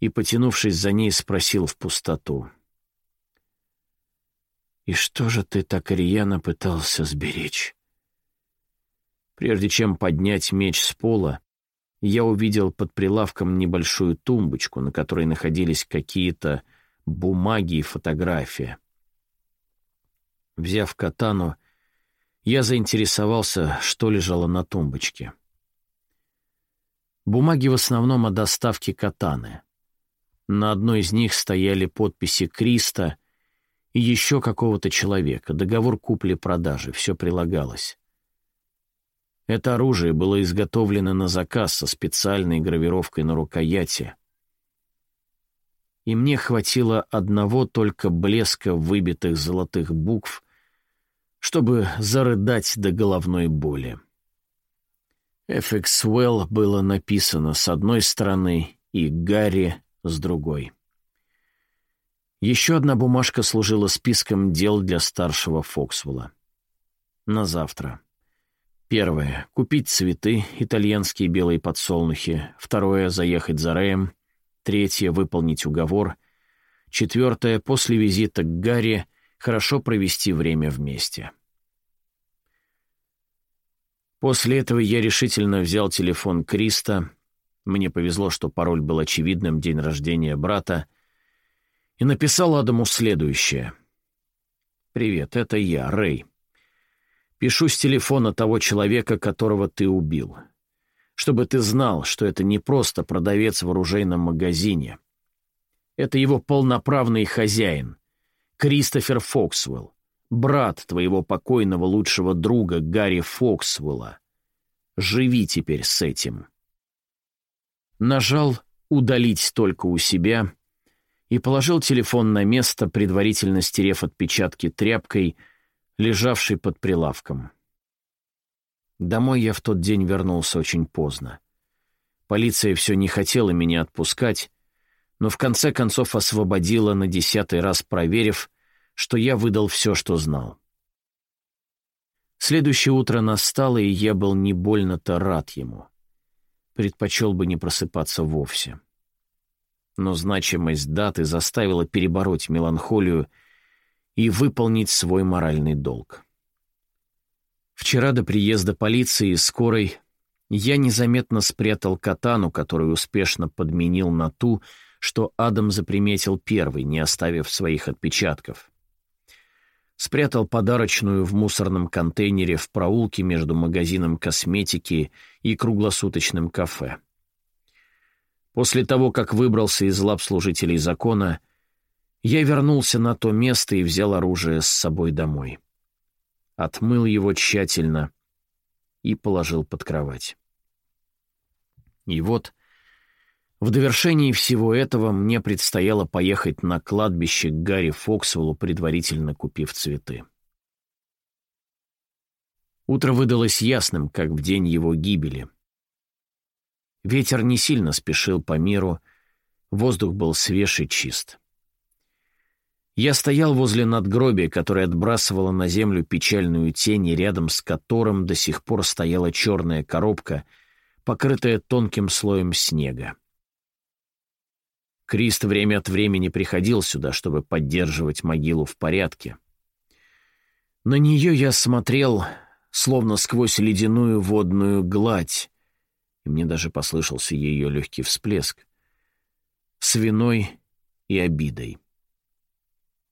и, потянувшись за ней, спросил в пустоту. «И что же ты так рьяно пытался сберечь?» Прежде чем поднять меч с пола, я увидел под прилавком небольшую тумбочку, на которой находились какие-то бумаги и фотография. Взяв катану, я заинтересовался, что лежало на тумбочке —
Бумаги в основном о доставке катаны. На одной из них стояли подписи Криста и еще какого-то человека, договор купли-продажи, все прилагалось. Это оружие было изготовлено на заказ со специальной гравировкой на рукояти. И мне хватило одного только блеска выбитых золотых букв, чтобы зарыдать до головной боли. FX Well было написано с одной стороны и Гарри с другой. Еще одна бумажка служила списком дел для старшего Фоксвелла. На завтра. Первое — купить цветы, итальянские белые подсолнухи. Второе — заехать за Рэем. Третье — выполнить уговор. Четвертое — после визита к Гарри хорошо провести время вместе. После этого я решительно взял телефон Криста. Мне повезло, что пароль был очевидным, день рождения брата. И написал Адаму следующее. «Привет, это я, Рэй. Пишу с телефона того человека, которого ты убил. Чтобы ты знал, что это не просто продавец в оружейном магазине. Это его полноправный хозяин, Кристофер Фоксвелл брат твоего покойного лучшего друга Гарри Фоксвелла. Живи теперь с этим. Нажал «Удалить только у себя» и положил телефон на место, предварительно стерев отпечатки тряпкой, лежавшей под прилавком. Домой я в тот день вернулся очень поздно. Полиция все не хотела меня отпускать, но в конце концов освободила на десятый раз, проверив, что я выдал все, что знал. Следующее утро настало, и я был не больно-то рад ему. Предпочел бы не просыпаться вовсе. Но значимость даты заставила перебороть меланхолию и выполнить свой моральный долг. Вчера до приезда полиции и скорой я незаметно спрятал катану, которую успешно подменил на ту, что Адам заприметил первый, не оставив своих отпечатков спрятал подарочную в мусорном контейнере в проулке между магазином косметики и круглосуточным кафе. После того, как выбрался из лап служителей закона, я вернулся на то место и взял оружие с собой домой. Отмыл его тщательно и положил под кровать. И вот в довершении всего этого мне предстояло поехать на кладбище к Гарри Фоксвеллу, предварительно купив цветы. Утро выдалось ясным, как в день его гибели. Ветер не сильно спешил по миру, воздух был свеж и чист. Я стоял возле надгробия, которое отбрасывало на землю печальную тень, и рядом с которым до сих пор стояла черная коробка, покрытая тонким слоем снега. Крист время от времени приходил сюда, чтобы поддерживать могилу в порядке. На нее я смотрел, словно сквозь ледяную водную гладь, и мне даже послышался ее легкий всплеск, с виной и обидой.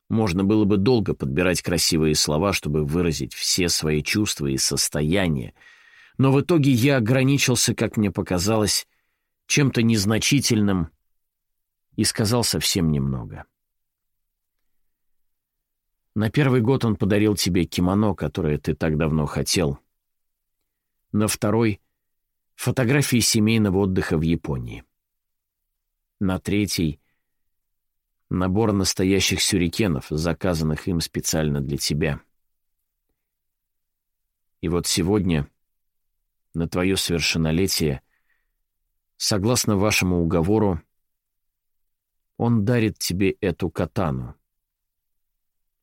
Можно было бы долго подбирать красивые слова, чтобы выразить все свои чувства и состояния, но в итоге я ограничился, как мне показалось, чем-то незначительным — и сказал совсем немного. На первый год он подарил тебе кимоно, которое ты так давно хотел. На второй — фотографии семейного отдыха в Японии. На третий — набор настоящих сюрикенов, заказанных им специально для тебя. И вот сегодня, на твое совершеннолетие, согласно вашему уговору, он дарит тебе эту катану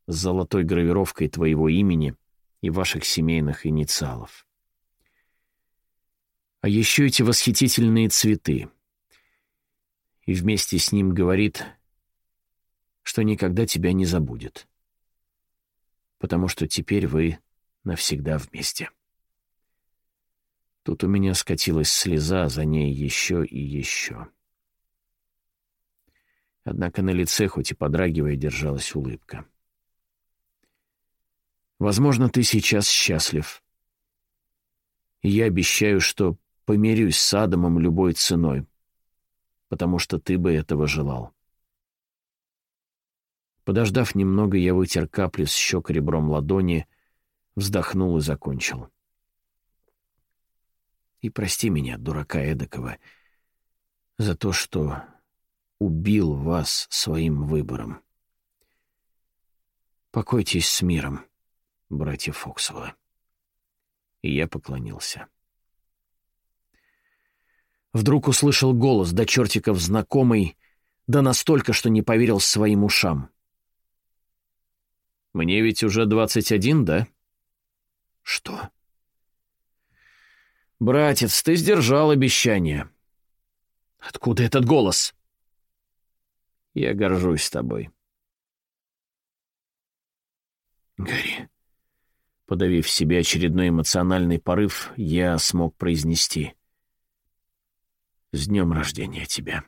с золотой гравировкой твоего имени и ваших семейных инициалов. А еще эти восхитительные цветы. И вместе с ним говорит, что никогда тебя не забудет. Потому что теперь вы навсегда вместе. Тут у меня скатилась слеза, за ней еще и еще. Однако на лице, хоть и подрагивая, держалась улыбка. «Возможно, ты сейчас счастлив. И я обещаю, что помирюсь с Адамом любой ценой, потому что ты бы этого желал. Подождав немного, я вытер капли с щек ребром ладони, вздохнул и закончил. И прости меня, дурака эдакого, за то, что убил вас своим выбором. Покойтесь с миром, братья Фоксовы. И я поклонился. Вдруг услышал голос до чертиков знакомый, да настолько, что не поверил своим ушам. «Мне ведь уже двадцать один, да?» «Что?» «Братец, ты сдержал обещание». «Откуда этот голос?» «Я горжусь тобой». «Гарри», подавив в себе очередной эмоциональный порыв, я смог произнести — с днем рождения тебя.